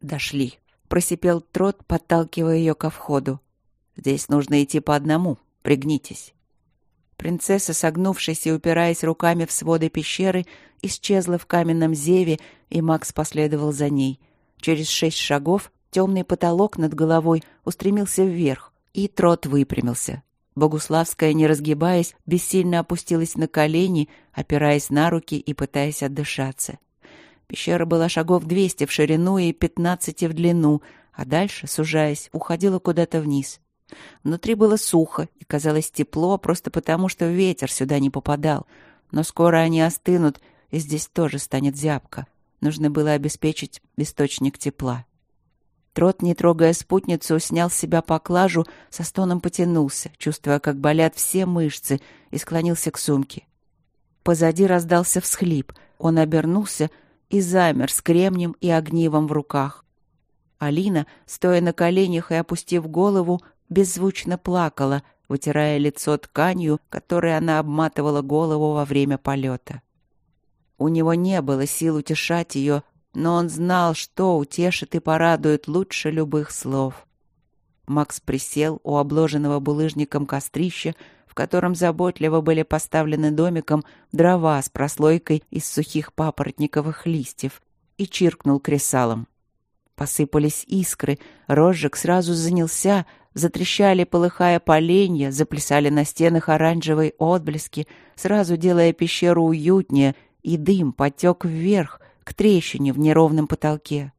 A: «Дошли», — просипел Трот, подталкивая ее ко входу. Здесь нужно идти по одному. Пригнитесь». Принцесса, согнувшись и упираясь руками в своды пещеры, исчезла в каменном зеве, и Макс последовал за ней. Через шесть шагов темный потолок над головой устремился вверх, и трот выпрямился. Богуславская, не разгибаясь, бессильно опустилась на колени, опираясь на руки и пытаясь отдышаться. Пещера была шагов двести в ширину и пятнадцати в длину, а дальше, сужаясь, уходила куда-то вниз. Внутри было сухо и казалось тепло, просто потому, что ветер сюда не попадал. Но скоро они остынут, и здесь тоже станет зябко. Нужно было обеспечить источник тепла. Трот, не трогая спутницу, снял с себя поклажу, со стоном потянулся, чувствуя, как болят все мышцы, и склонился к сумке. Позади раздался всхлип. Он обернулся и замер с кремнем и огнивом в руках. Алина, стоя на коленях и опустив голову, беззвучно плакала, вытирая лицо тканью, которой она обматывала голову во время полета. У него не было сил утешать ее, но он знал, что утешит и порадует лучше любых слов. Макс присел у обложенного булыжником кострища, в котором заботливо были поставлены домиком дрова с прослойкой из сухих папоротниковых листьев, и чиркнул кресалом. Посыпались искры, розжиг сразу занялся, Затрещали, полыхая поленья, заплясали на стенах оранжевые отблески, сразу делая пещеру уютнее, и дым потек вверх, к трещине в неровном потолке.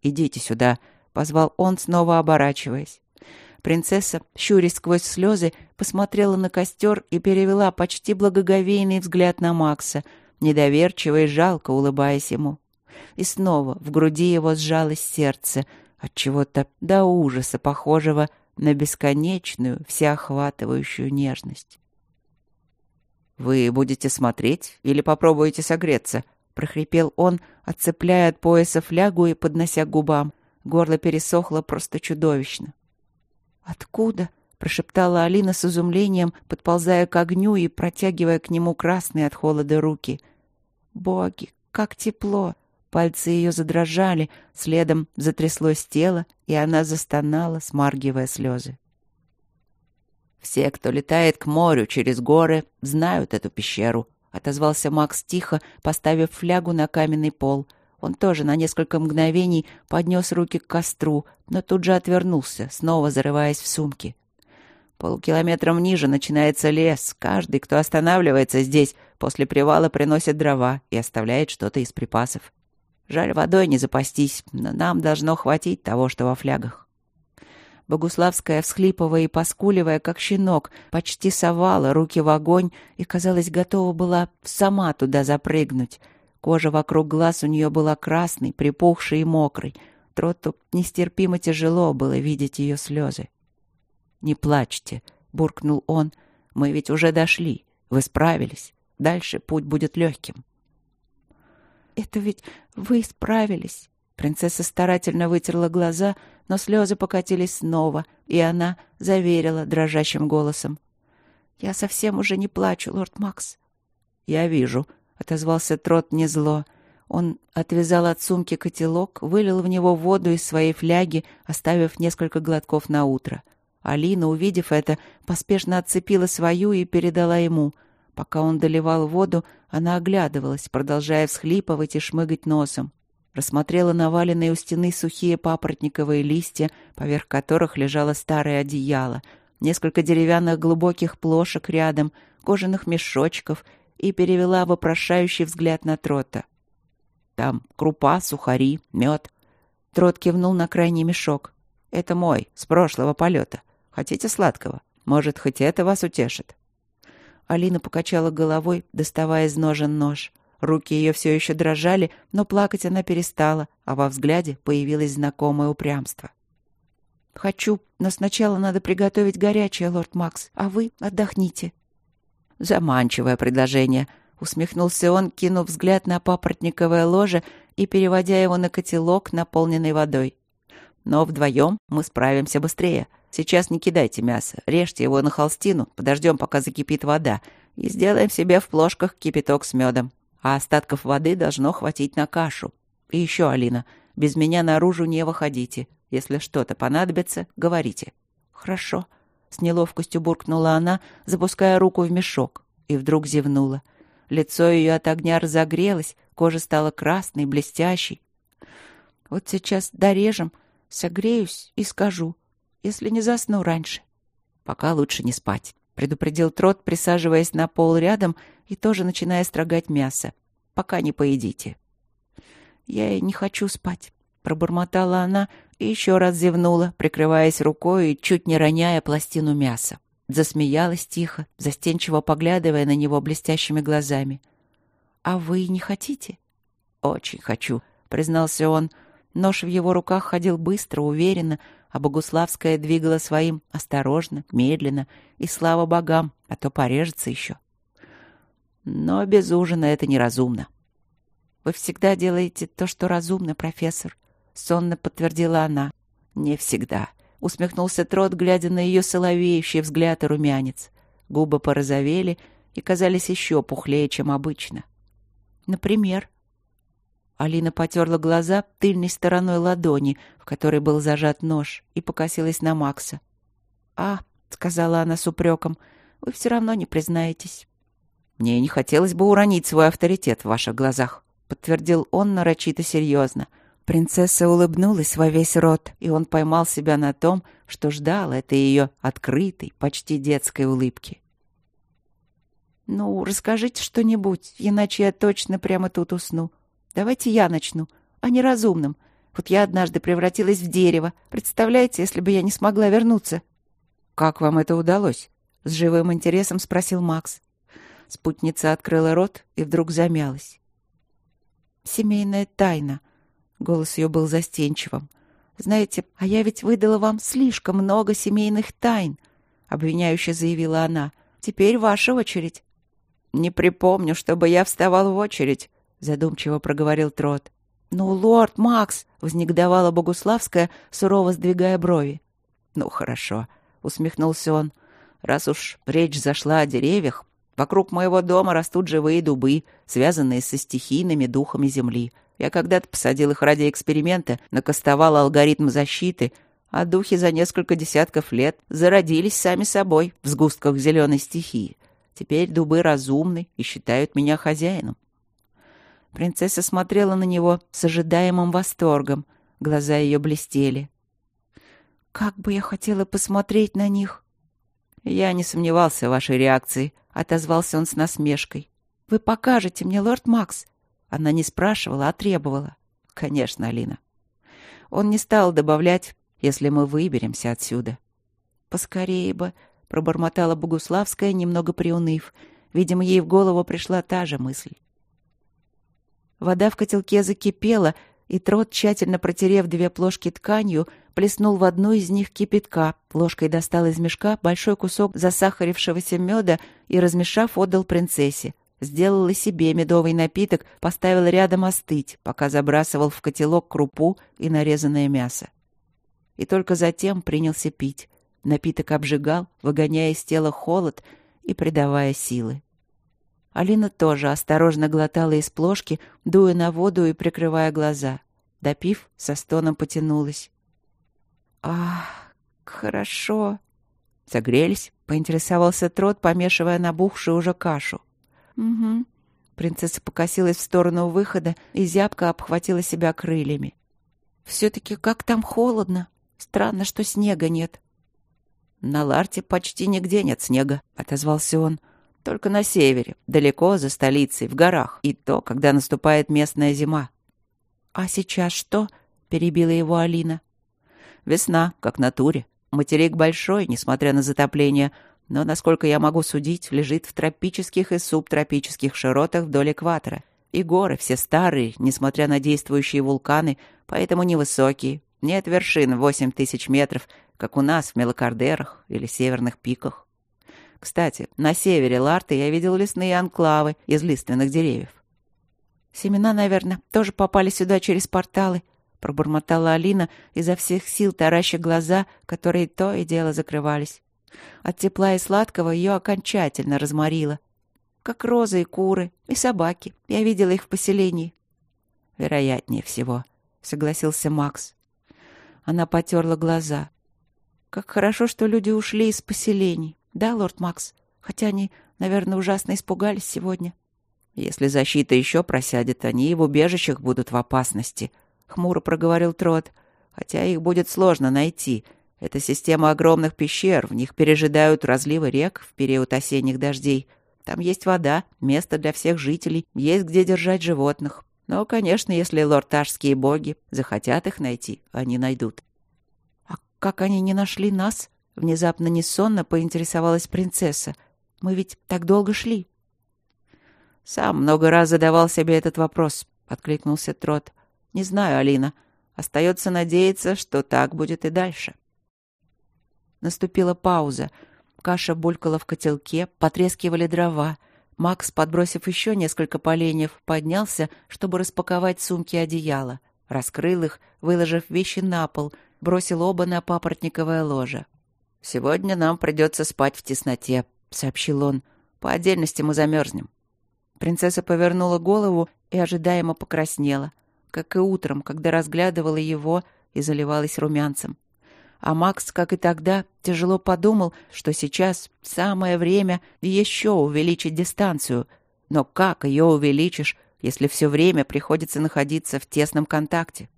A: «Идите сюда», — позвал он, снова оборачиваясь. Принцесса, щурясь сквозь слезы, посмотрела на костер и перевела почти благоговейный взгляд на Макса, недоверчиво и жалко улыбаясь ему. И снова в груди его сжалось сердце — от чего-то до ужаса похожего на бесконечную, всеохватывающую нежность. «Вы будете смотреть или попробуете согреться?» — прохрипел он, отцепляя от пояса флягу и поднося к губам. Горло пересохло просто чудовищно. «Откуда?» — прошептала Алина с изумлением, подползая к огню и протягивая к нему красные от холода руки. «Боги, как тепло!» Пальцы ее задрожали, следом затряслось тело, и она застонала, смаргивая слезы. «Все, кто летает к морю через горы, знают эту пещеру», — отозвался Макс тихо, поставив флягу на каменный пол. Он тоже на несколько мгновений поднес руки к костру, но тут же отвернулся, снова зарываясь в сумки. Полукилометром ниже начинается лес. Каждый, кто останавливается здесь, после привала приносит дрова и оставляет что-то из припасов. Жаль водой не запастись, но нам должно хватить того, что во флягах. Богуславская, всхлипывая и поскуливая, как щенок, почти совала руки в огонь и, казалось, готова была сама туда запрыгнуть. Кожа вокруг глаз у нее была красной, припухшей и мокрой. Троту нестерпимо тяжело было видеть ее слезы. «Не плачьте», — буркнул он, — «мы ведь уже дошли, вы справились, дальше путь будет легким».
B: «Это ведь вы справились!» Принцесса старательно вытерла глаза, но слезы покатились снова, и она заверила дрожащим голосом. «Я совсем уже не плачу, лорд Макс».
A: «Я вижу», — отозвался Трот незло. Он отвязал от сумки котелок, вылил в него воду из своей фляги, оставив несколько глотков на утро. Алина, увидев это, поспешно отцепила свою и передала ему. Пока он доливал воду, она оглядывалась, продолжая всхлипывать и шмыгать носом. Рассмотрела наваленные у стены сухие папоротниковые листья, поверх которых лежало старое одеяло, несколько деревянных глубоких плошек рядом, кожаных мешочков и перевела вопрошающий взгляд на Трота. «Там крупа, сухари, мед». Трот кивнул на крайний мешок. «Это мой, с прошлого полета. Хотите сладкого? Может, хоть это вас утешит?» Алина покачала головой, доставая из ножен нож. Руки ее все еще дрожали, но плакать она перестала, а во взгляде появилось знакомое упрямство. «Хочу, но сначала надо приготовить горячее, лорд Макс, а вы отдохните».
B: «Заманчивое предложение», — усмехнулся он, кинув взгляд на папоротниковое ложе и переводя его на котелок, наполненный водой. «Но вдвоем мы справимся быстрее. Сейчас не кидайте мясо, режьте его на холстину, подождем, пока закипит вода, и сделаем себе в плошках кипяток с медом. А остатков воды должно хватить на кашу. И еще, Алина, без меня наружу не выходите. Если что-то понадобится, говорите».
A: «Хорошо», — с неловкостью буркнула она, запуская руку в мешок, и вдруг зевнула. Лицо ее от огня разогрелось, кожа стала красной, блестящей. «Вот сейчас дорежем, согреюсь и скажу, если не засну раньше».
B: «Пока лучше не спать», — предупредил Трот, присаживаясь на пол рядом и тоже начиная строгать мясо. «Пока не поедите».
A: «Я и не хочу спать», — пробормотала она и еще раз зевнула, прикрываясь рукой и чуть не роняя пластину мяса. Засмеялась тихо, застенчиво поглядывая на него блестящими глазами. «А вы не хотите?»
B: «Очень хочу», — признался он.
A: Нож в его руках ходил быстро, уверенно, а Богуславская двигала своим осторожно, медленно, и слава богам, а то порежется еще.
B: Но без ужина это неразумно.
A: «Вы всегда делаете то, что разумно, профессор», — сонно подтвердила она.
B: «Не всегда», —
A: усмехнулся Трот, глядя на ее соловеющий взгляд и румянец. Губы порозовели и казались еще пухлее, чем обычно. «Например?» Алина потерла глаза тыльной стороной ладони, в которой был зажат нож, и покосилась на Макса. «А», — сказала она с упреком, — «вы все равно не признаетесь».
B: «Мне не хотелось бы уронить свой авторитет в ваших глазах», — подтвердил он нарочито серьезно. Принцесса улыбнулась во весь рот, и он поймал себя на том, что ждал этой ее открытой, почти детской улыбки.
A: «Ну, расскажите что-нибудь, иначе я точно прямо тут усну. Давайте я начну, о неразумном. Вот я однажды превратилась в дерево. Представляете, если бы я не смогла вернуться?»
B: «Как вам это удалось?»
A: — с живым интересом спросил Макс. Спутница открыла рот и вдруг замялась семейная тайна». Голос ее был застенчивым. «Знаете, а я ведь выдала вам слишком много семейных тайн», — обвиняюще заявила она. «Теперь ваша очередь».
B: «Не припомню, чтобы я вставал в очередь», — задумчиво проговорил Трот.
A: «Ну, лорд Макс!» — вознегодовала Богуславская, сурово сдвигая брови.
B: «Ну, хорошо», — усмехнулся он. «Раз уж речь зашла о деревьях, Вокруг моего дома растут живые дубы, связанные со стихийными духами земли. Я когда-то посадил их ради эксперимента, накастовал алгоритм защиты, а духи за несколько десятков лет зародились сами собой в сгустках зеленой стихии. Теперь дубы разумны и считают меня хозяином.
A: Принцесса смотрела на него с ожидаемым восторгом. Глаза ее блестели. «Как бы я хотела посмотреть на них!»
B: «Я не сомневался в вашей реакции», — отозвался он с насмешкой.
A: «Вы покажете мне, лорд Макс?»
B: Она не спрашивала, а требовала. «Конечно, Алина».
A: Он не стал добавлять, если мы выберемся отсюда. «Поскорее бы», — пробормотала Богуславская, немного приуныв. Видимо, ей в голову пришла та же мысль. Вода в котелке закипела, и Трот, тщательно протерев две плошки тканью, плеснул в одну из них кипятка, ложкой достал из мешка большой кусок засахарившегося меда и, размешав, отдал принцессе. Сделал и себе медовый напиток, поставил рядом остыть, пока забрасывал в котелок крупу и нарезанное мясо. И только затем принялся пить. Напиток обжигал, выгоняя из тела холод и придавая силы. Алина тоже осторожно глотала из плошки, дуя на воду и прикрывая глаза. Допив, со стоном потянулась. «Ах, хорошо!» «Согрелись?» — поинтересовался Трот, помешивая набухшую уже кашу. «Угу». Принцесса покосилась в сторону выхода и зябко обхватила себя крыльями. «Все-таки как там холодно! Странно, что снега нет».
B: «На Ларте почти нигде нет снега», — отозвался он. Только на севере, далеко за столицей, в горах. И то, когда наступает местная зима.
A: «А сейчас что?» — перебила его Алина.
B: «Весна, как на туре. Материк большой, несмотря на затопление, но, насколько я могу судить, лежит в тропических и субтропических широтах вдоль экватора. И горы все старые, несмотря на действующие вулканы, поэтому невысокие. Нет вершин восемь тысяч метров, как у нас в Мелокардерах или Северных Пиках. Кстати, на севере Ларты я видел лесные анклавы из лиственных деревьев.
A: Семена, наверное, тоже попали сюда через порталы, пробормотала Алина изо всех сил тараща глаза, которые то и дело закрывались. От тепла и сладкого ее окончательно разморило. Как розы и куры, и собаки. Я видела их в поселении.
B: Вероятнее всего, согласился Макс. Она потерла глаза.
A: Как хорошо, что люди ушли из поселений. Да, лорд Макс? Хотя они, наверное, ужасно испугались сегодня.
B: Если защита еще просядет, они и в убежищах будут в опасности, хмуро проговорил Трот. Хотя их будет сложно найти. Это система огромных пещер, в них пережидают разливы рек в период осенних дождей. Там есть вода, место для всех жителей, есть где держать животных. Но, конечно, если лорташские боги захотят их найти, они найдут.
A: «А как они не нашли нас?» — внезапно несонно поинтересовалась принцесса. «Мы ведь так долго шли».
B: «Сам много раз задавал себе этот вопрос», — откликнулся Трот. «Не знаю, Алина. Остается надеяться, что так будет и дальше».
A: Наступила пауза. Каша булькала в котелке, потрескивали дрова — Макс, подбросив еще несколько поленьев, поднялся, чтобы распаковать сумки одеяла. Раскрыл их, выложив вещи на пол, бросил оба на папоротниковое ложе.
B: «Сегодня нам придется спать в тесноте», — сообщил он. «По отдельности мы замерзнем».
A: Принцесса повернула голову и ожидаемо покраснела, как и утром, когда разглядывала его и заливалась румянцем. А Макс, как и тогда, тяжело подумал, что сейчас самое время еще увеличить дистанцию. Но как ее увеличишь, если все время приходится находиться в тесном контакте?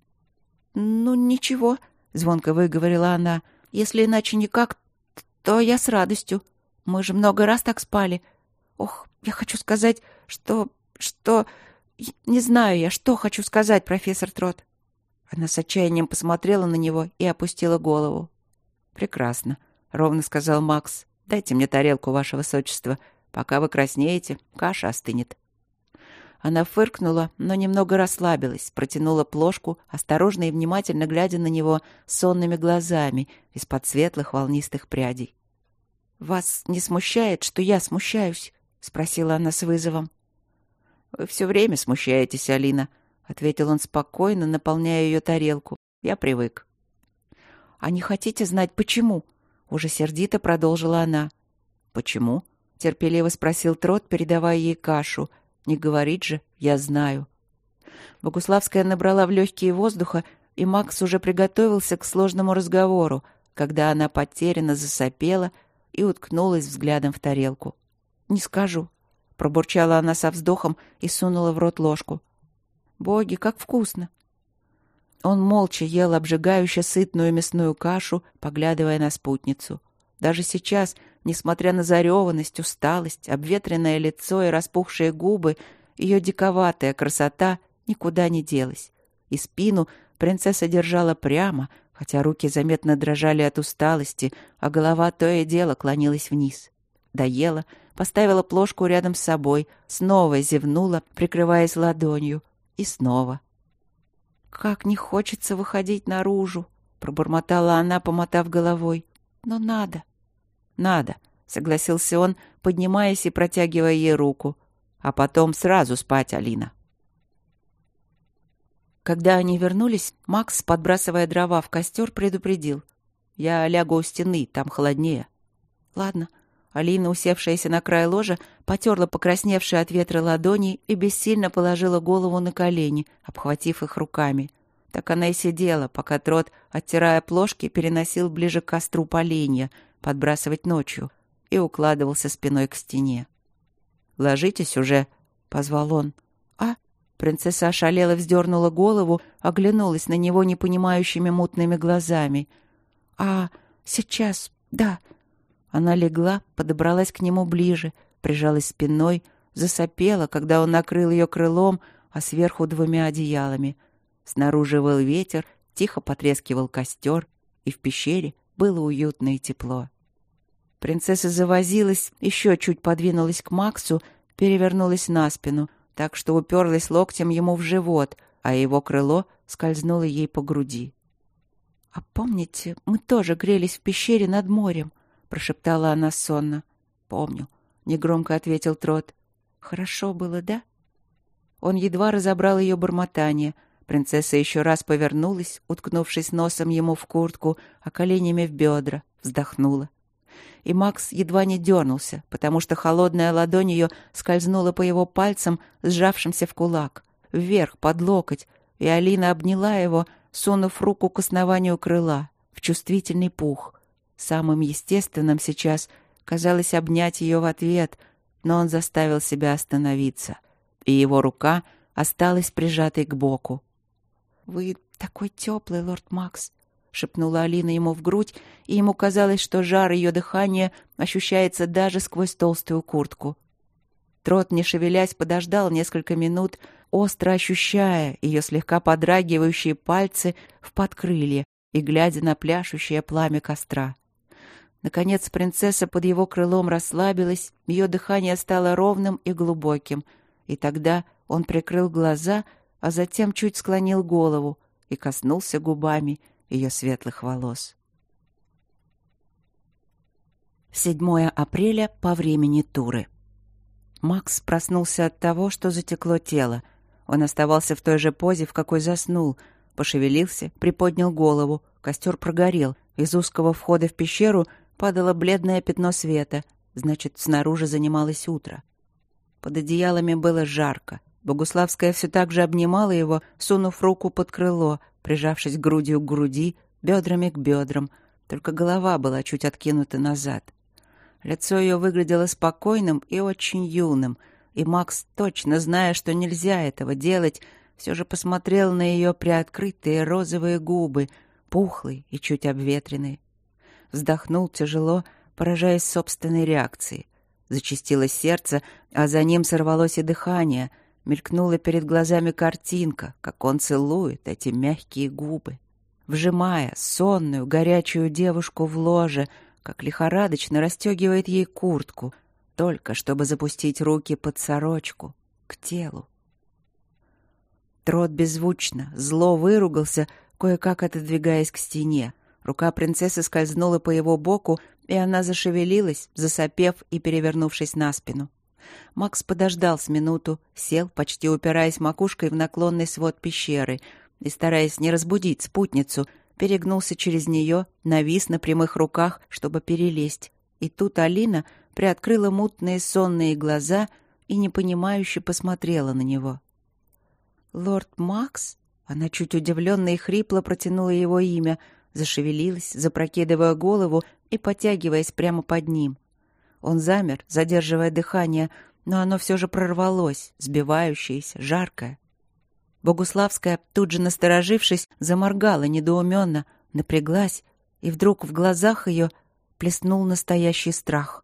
A: «Ну, ничего», — звонко выговорила она. «Если иначе никак, то я с радостью. Мы же много раз так спали. Ох, я хочу сказать, что... что... Не знаю я, что хочу сказать, профессор Трот. Она с отчаянием посмотрела на него и опустила голову.
B: «Прекрасно», — ровно сказал Макс. «Дайте мне тарелку, ваше высочество. Пока вы краснеете, каша остынет».
A: Она фыркнула, но немного расслабилась, протянула плошку, осторожно и внимательно глядя на него сонными глазами из-под светлых волнистых прядей. «Вас не смущает, что я смущаюсь?» — спросила она с вызовом.
B: «Вы все время смущаетесь, Алина», — ответил он спокойно, наполняя ее тарелку. «Я привык».
A: «А не хотите знать, почему?» — уже сердито продолжила она.
B: «Почему?»
A: — терпеливо спросил Трот, передавая ей кашу. «Не говорит же, я знаю». Богуславская набрала в легкие воздуха, и Макс уже приготовился к сложному разговору, когда она потерянно засопела и уткнулась взглядом в тарелку. «Не скажу», — пробурчала она со вздохом и сунула в рот ложку. Боги, как вкусно! Он молча ел обжигающе сытную мясную кашу, поглядывая на спутницу. Даже сейчас, несмотря на зареванность, усталость, обветренное лицо и распухшие губы, ее диковатая красота никуда не делась. И спину принцесса держала прямо, хотя руки заметно дрожали от усталости, а голова то и дело клонилась вниз. Доела, поставила плошку рядом с собой, снова зевнула, прикрываясь ладонью, и снова. «Как не хочется выходить наружу!» — пробормотала она, помотав головой. «Но надо».
B: «Надо», — согласился он, поднимаясь и протягивая ей руку. «А потом сразу спать, Алина».
A: Когда они вернулись, Макс, подбрасывая дрова в костер, предупредил. «Я лягу у стены, там холоднее». «Ладно», Алина, усевшаяся на край ложа, потерла покрасневшие от ветра ладони и бессильно положила голову на колени, обхватив их руками. Так она и сидела, пока трот, оттирая плошки, переносил ближе к костру поленья, подбрасывать ночью, и укладывался спиной к стене.
B: «Ложитесь уже», — позвал он.
A: «А?» Принцесса ошалела, вздернула голову, оглянулась на него непонимающими мутными глазами. «А, сейчас, да, она легла, подобралась к нему ближе, прижалась спиной, засопела, когда он накрыл ее крылом, а сверху двумя одеялами. Снаружи выл ветер, тихо потрескивал костер, и в пещере было уютно и тепло. Принцесса завозилась, еще чуть подвинулась к Максу, перевернулась на спину, так что уперлась локтем ему в живот, а его крыло скользнуло ей по груди. «А помните, мы тоже грелись в пещере над морем?» — прошептала она сонно.
B: «Помню», — негромко ответил Трот.
A: «Хорошо было, да?»
B: Он едва разобрал ее бормотание. Принцесса еще раз повернулась, уткнувшись носом ему в куртку, а коленями в бедра, вздохнула. И Макс едва не дернулся, потому что холодная ладонь ее скользнула по его пальцам, сжавшимся в кулак, вверх, под локоть, и Алина обняла его, сунув руку к основанию крыла, в чувствительный пух. Самым естественным сейчас казалось обнять ее в ответ, но он заставил себя остановиться, и его рука осталась прижатой к боку.
A: «Вы такой теплый, лорд Макс», — шепнула Алина ему в грудь, и ему казалось, что жар ее дыхания ощущается даже сквозь толстую куртку. Трот, не шевелясь, подождал несколько минут, остро ощущая ее слегка подрагивающие пальцы в подкрылье и глядя на пляшущее пламя костра. Наконец принцесса под его крылом расслабилась, ее дыхание стало ровным и глубоким, и тогда он прикрыл глаза, а затем чуть склонил голову и коснулся губами ее светлых волос. 7 апреля по времени Туры. Макс проснулся от того, что затекло тело. Он оставался в той же позе, в какой заснул. Пошевелился, приподнял голову. Костер прогорел. Из узкого входа в пещеру падало бледное пятно света. Значит, снаружи занималось утро. Под одеялами было жарко. Богуславская все так же обнимала его, сунув руку под крыло, прижавшись грудью к груди, бедрами к бедрам. Только голова была чуть откинута назад. Лицо ее выглядело спокойным и очень юным, и Макс, точно зная, что нельзя этого делать, все же посмотрел на ее приоткрытые розовые губы, пухлые и чуть обветренные. Вздохнул тяжело, поражаясь собственной реакцией. Зачастилось сердце, а за ним сорвалось и дыхание. Мелькнула перед глазами картинка, как он целует эти мягкие губы. Вжимая сонную, горячую девушку в ложе — как лихорадочно расстегивает ей куртку, только чтобы запустить руки под сорочку, к телу. Трот беззвучно, зло выругался, кое-как отодвигаясь к стене. Рука принцессы скользнула по его боку, и она зашевелилась, засопев и перевернувшись на спину. Макс подождал с минуту, сел, почти упираясь макушкой в наклонный свод пещеры, и, стараясь не разбудить спутницу, перегнулся через нее, навис на прямых руках, чтобы перелезть. И тут Алина приоткрыла мутные сонные глаза и непонимающе посмотрела на него. «Лорд Макс?» Она чуть удивленно и хрипло протянула его имя, зашевелилась, запрокидывая голову и потягиваясь прямо под ним. Он замер, задерживая дыхание, но оно все же прорвалось, сбивающееся, жаркое. Богуславская, тут же насторожившись, заморгала недоуменно, напряглась, и вдруг в глазах ее плеснул настоящий страх.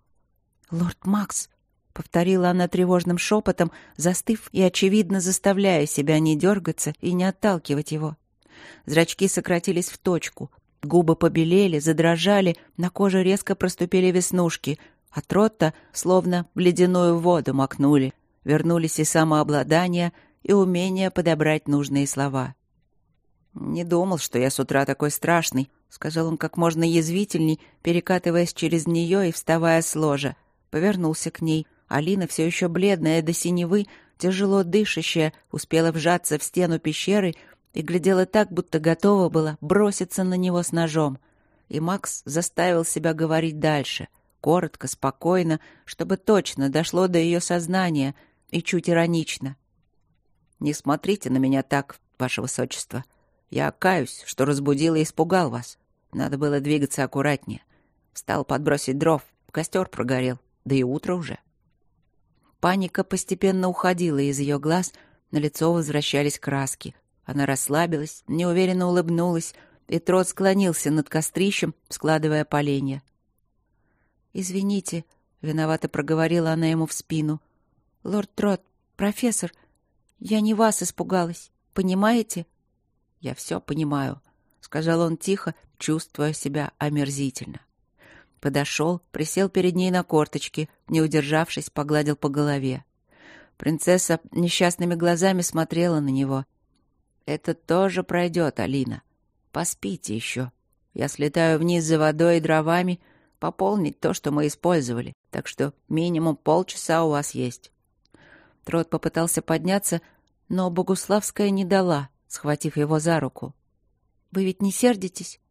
A: «Лорд Макс!» — повторила она тревожным шепотом, застыв и, очевидно, заставляя себя не дергаться и не отталкивать его. Зрачки сократились в точку, губы побелели, задрожали, на коже резко проступили веснушки, а Тротта словно в ледяную воду макнули. Вернулись и самообладание, и умение подобрать нужные слова. «Не думал, что я с утра такой страшный», — сказал он как можно язвительней, перекатываясь через нее и вставая с ложа. Повернулся к ней. Алина, все еще бледная до синевы, тяжело дышащая, успела вжаться в стену пещеры и глядела так, будто готова была броситься на него с ножом. И Макс заставил себя говорить дальше, коротко, спокойно, чтобы точно дошло до ее сознания и чуть иронично. Не смотрите на меня так, ваше высочество. Я каюсь, что разбудил и испугал вас. Надо было двигаться аккуратнее. Встал подбросить дров, костер прогорел, да и утро уже. Паника постепенно уходила из ее глаз, на лицо возвращались краски. Она расслабилась, неуверенно улыбнулась, и Трот склонился над кострищем, складывая поленья. «Извините», — виновато проговорила она ему в спину. «Лорд Трот, профессор, я не вас испугалась, понимаете? Я все понимаю, сказал он тихо, чувствуя себя омерзительно. Подошел, присел перед ней на корточки, не удержавшись, погладил по голове. Принцесса несчастными глазами смотрела на него. «Это тоже пройдет, Алина. Поспите еще. Я слетаю вниз за водой и дровами, пополнить то, что мы использовали, так что минимум полчаса у вас есть». Трот попытался подняться, но Богуславская не дала, схватив его за руку. «Вы ведь не сердитесь?»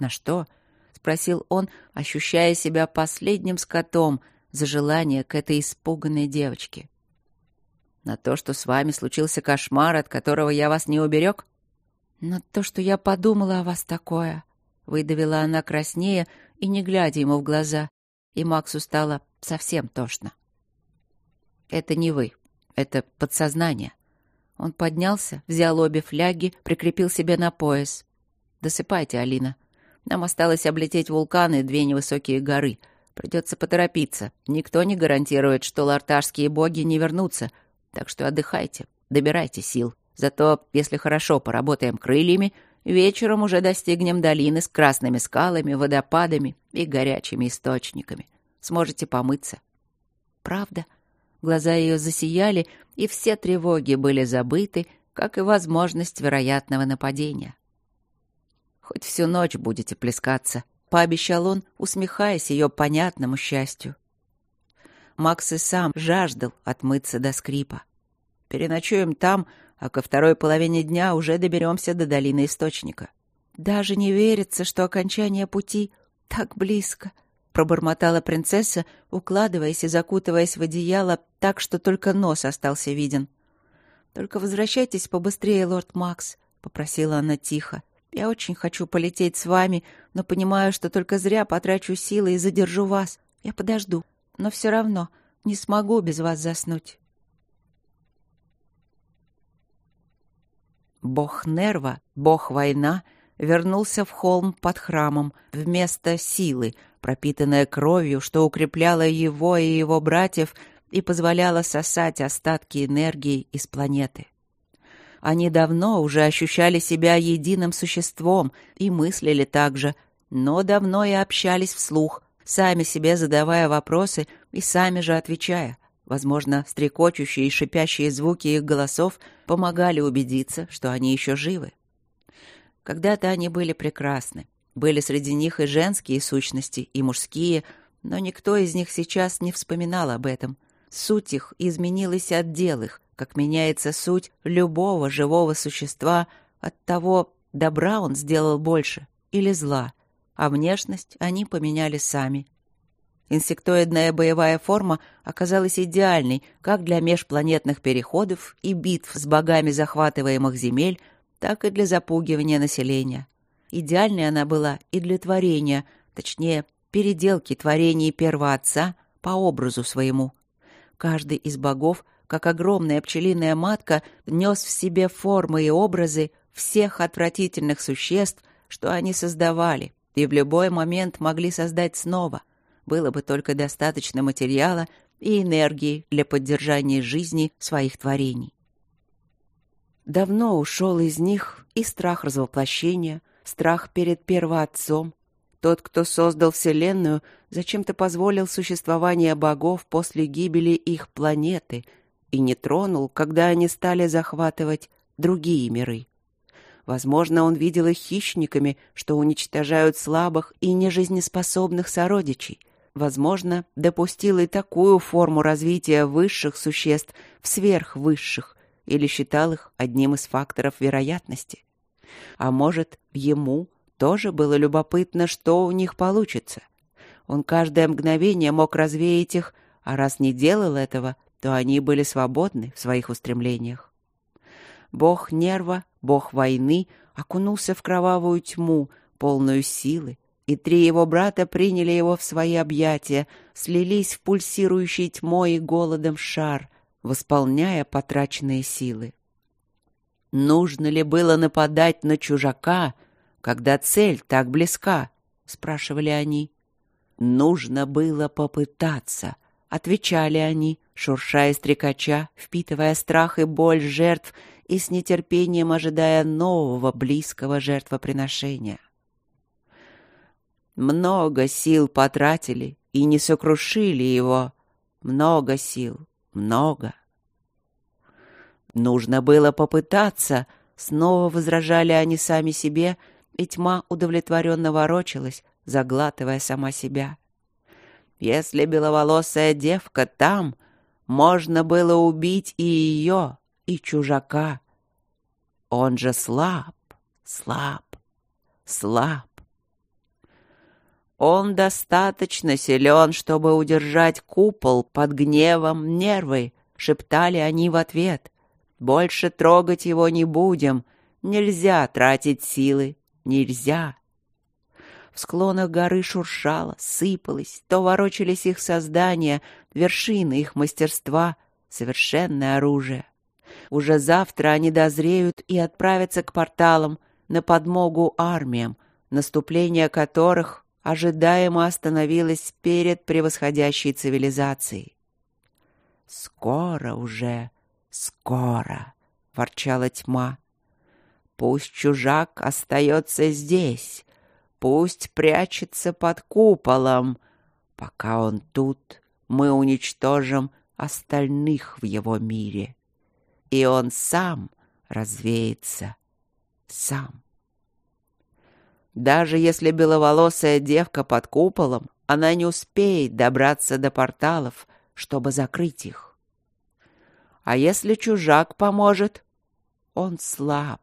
A: «На что?» — спросил он, ощущая себя последним скотом за желание к этой испуганной девочке. «На то, что с вами случился кошмар, от которого я вас не уберег?» «На то, что я подумала о вас такое», — выдавила она краснее и не глядя ему в глаза, и Максу стало совсем тошно. «Это не вы, это подсознание». Он поднялся, взял обе фляги, прикрепил себе на пояс. «Досыпайте, Алина. Нам осталось облететь вулканы и две невысокие горы. Придется поторопиться. Никто не гарантирует, что ларташские боги не вернутся. Так что отдыхайте, добирайте сил. Зато, если хорошо поработаем крыльями, вечером уже достигнем долины с красными скалами, водопадами и горячими источниками. Сможете помыться». «Правда?» Глаза ее засияли, и все тревоги были забыты, как и возможность вероятного нападения. «Хоть всю ночь будете плескаться», — пообещал он, усмехаясь ее понятному счастью. Макс и сам жаждал отмыться до скрипа. «Переночуем там, а ко второй половине дня уже доберемся до долины Источника». «Даже не верится, что окончание пути так близко», пробормотала принцесса, укладываясь и закутываясь в одеяло так, что только нос остался виден. «Только возвращайтесь побыстрее, лорд Макс», — попросила она тихо. «Я очень хочу полететь с вами, но понимаю, что только зря потрачу силы и задержу вас. Я подожду, но все равно не смогу без вас заснуть». Бог Нерва, бог война, вернулся в холм под храмом вместо силы, пропитанная кровью, что укрепляло его и его братьев и позволяло сосать остатки энергии из планеты. Они давно уже ощущали себя единым существом и мыслили так же, но давно и общались вслух, сами себе задавая вопросы и сами же отвечая. Возможно, стрекочущие и шипящие звуки их голосов помогали убедиться, что они еще живы. Когда-то они были прекрасны, были среди них и женские сущности, и мужские, но никто из них сейчас не вспоминал об этом. Суть их изменилась от дел их, как меняется суть любого живого существа от того, добра он сделал больше или зла, а внешность они поменяли сами. Инсектоидная боевая форма оказалась идеальной как для межпланетных переходов и битв с богами захватываемых земель, так и для запугивания населения. Идеальной она была и для творения, точнее, переделки творений первого отца по образу своему. Каждый из богов, как огромная пчелиная матка, нес в себе формы и образы всех отвратительных существ, что они создавали, и в любой момент могли создать снова. Было бы только достаточно материала и энергии для поддержания жизни своих творений. Давно ушел из них и страх развоплощения, страх перед первоотцом. Тот, кто создал Вселенную, зачем-то позволил существование богов после гибели их планеты и не тронул, когда они стали захватывать другие миры. Возможно, он видел их хищниками, что уничтожают слабых и нежизнеспособных сородичей. Возможно, допустил и такую форму развития высших существ в сверхвысших или считал их одним из факторов вероятности. А может, ему тоже было любопытно, что у них получится. Он каждое мгновение мог развеять их, а раз не делал этого, то они были свободны в своих устремлениях. Бог нерва, бог войны, окунулся в кровавую тьму, полную силы, и три его брата приняли его в свои объятия, слились в пульсирующий тьмой и голодом шар, восполняя потраченные силы. Нужно ли было нападать на чужака, когда цель так близка? спрашивали они. Нужно было попытаться, отвечали они, шуршая стрекача, впитывая страх и боль жертв и с нетерпением ожидая нового близкого жертвоприношения. Много сил потратили и не сокрушили его. Много сил, много. Нужно было попытаться, снова возражали они сами себе, и тьма удовлетворенно ворочалась, заглатывая сама себя. Если беловолосая девка там, можно было убить и ее, и чужака. Он же слаб, слаб, слаб. Он достаточно силен, чтобы удержать купол под гневом нервы, шептали они в ответ. Больше трогать его не будем. Нельзя тратить силы. Нельзя. В склонах горы шуршало, сыпалось, то ворочались их создания, вершины их мастерства, совершенное оружие. Уже завтра они дозреют и отправятся к порталам на подмогу армиям, наступление которых ожидаемо остановилось перед превосходящей цивилизацией. «Скоро уже, скоро!» — ворчала тьма. «Пусть чужак остается здесь, пусть прячется под куполом. Пока он тут, мы уничтожим остальных в его мире. И он сам развеется, сам». Даже если беловолосая девка под куполом, она не успеет добраться до порталов, чтобы закрыть их. А если чужак поможет? Он слаб,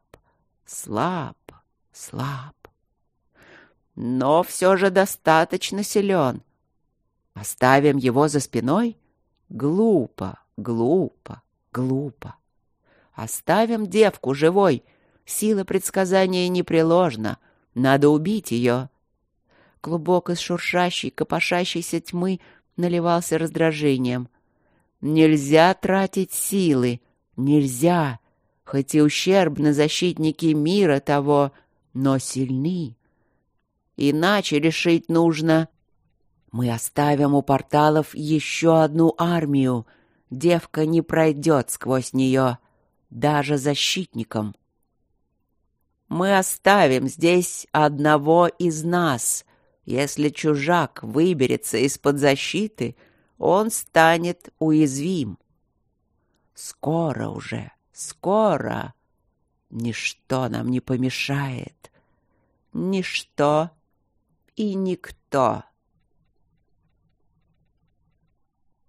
A: слаб, слаб. Но все же достаточно силен. Оставим его за спиной? Глупо, глупо, глупо. Оставим девку живой. Сила предсказания непреложна. Надо убить ее. Клубок из шуршащей, копошащейся тьмы наливался раздражением. Нельзя тратить силы. Нельзя. Хоть и ущербно защитники мира того, но сильны. Иначе решить нужно. Мы оставим у порталов еще одну армию. Девка не пройдет сквозь нее, даже защитникам. Мы оставим здесь одного из нас. Если чужак выберется из-под защиты, он станет уязвим. Скоро уже, скоро. Ничто нам не помешает. Ничто и никто.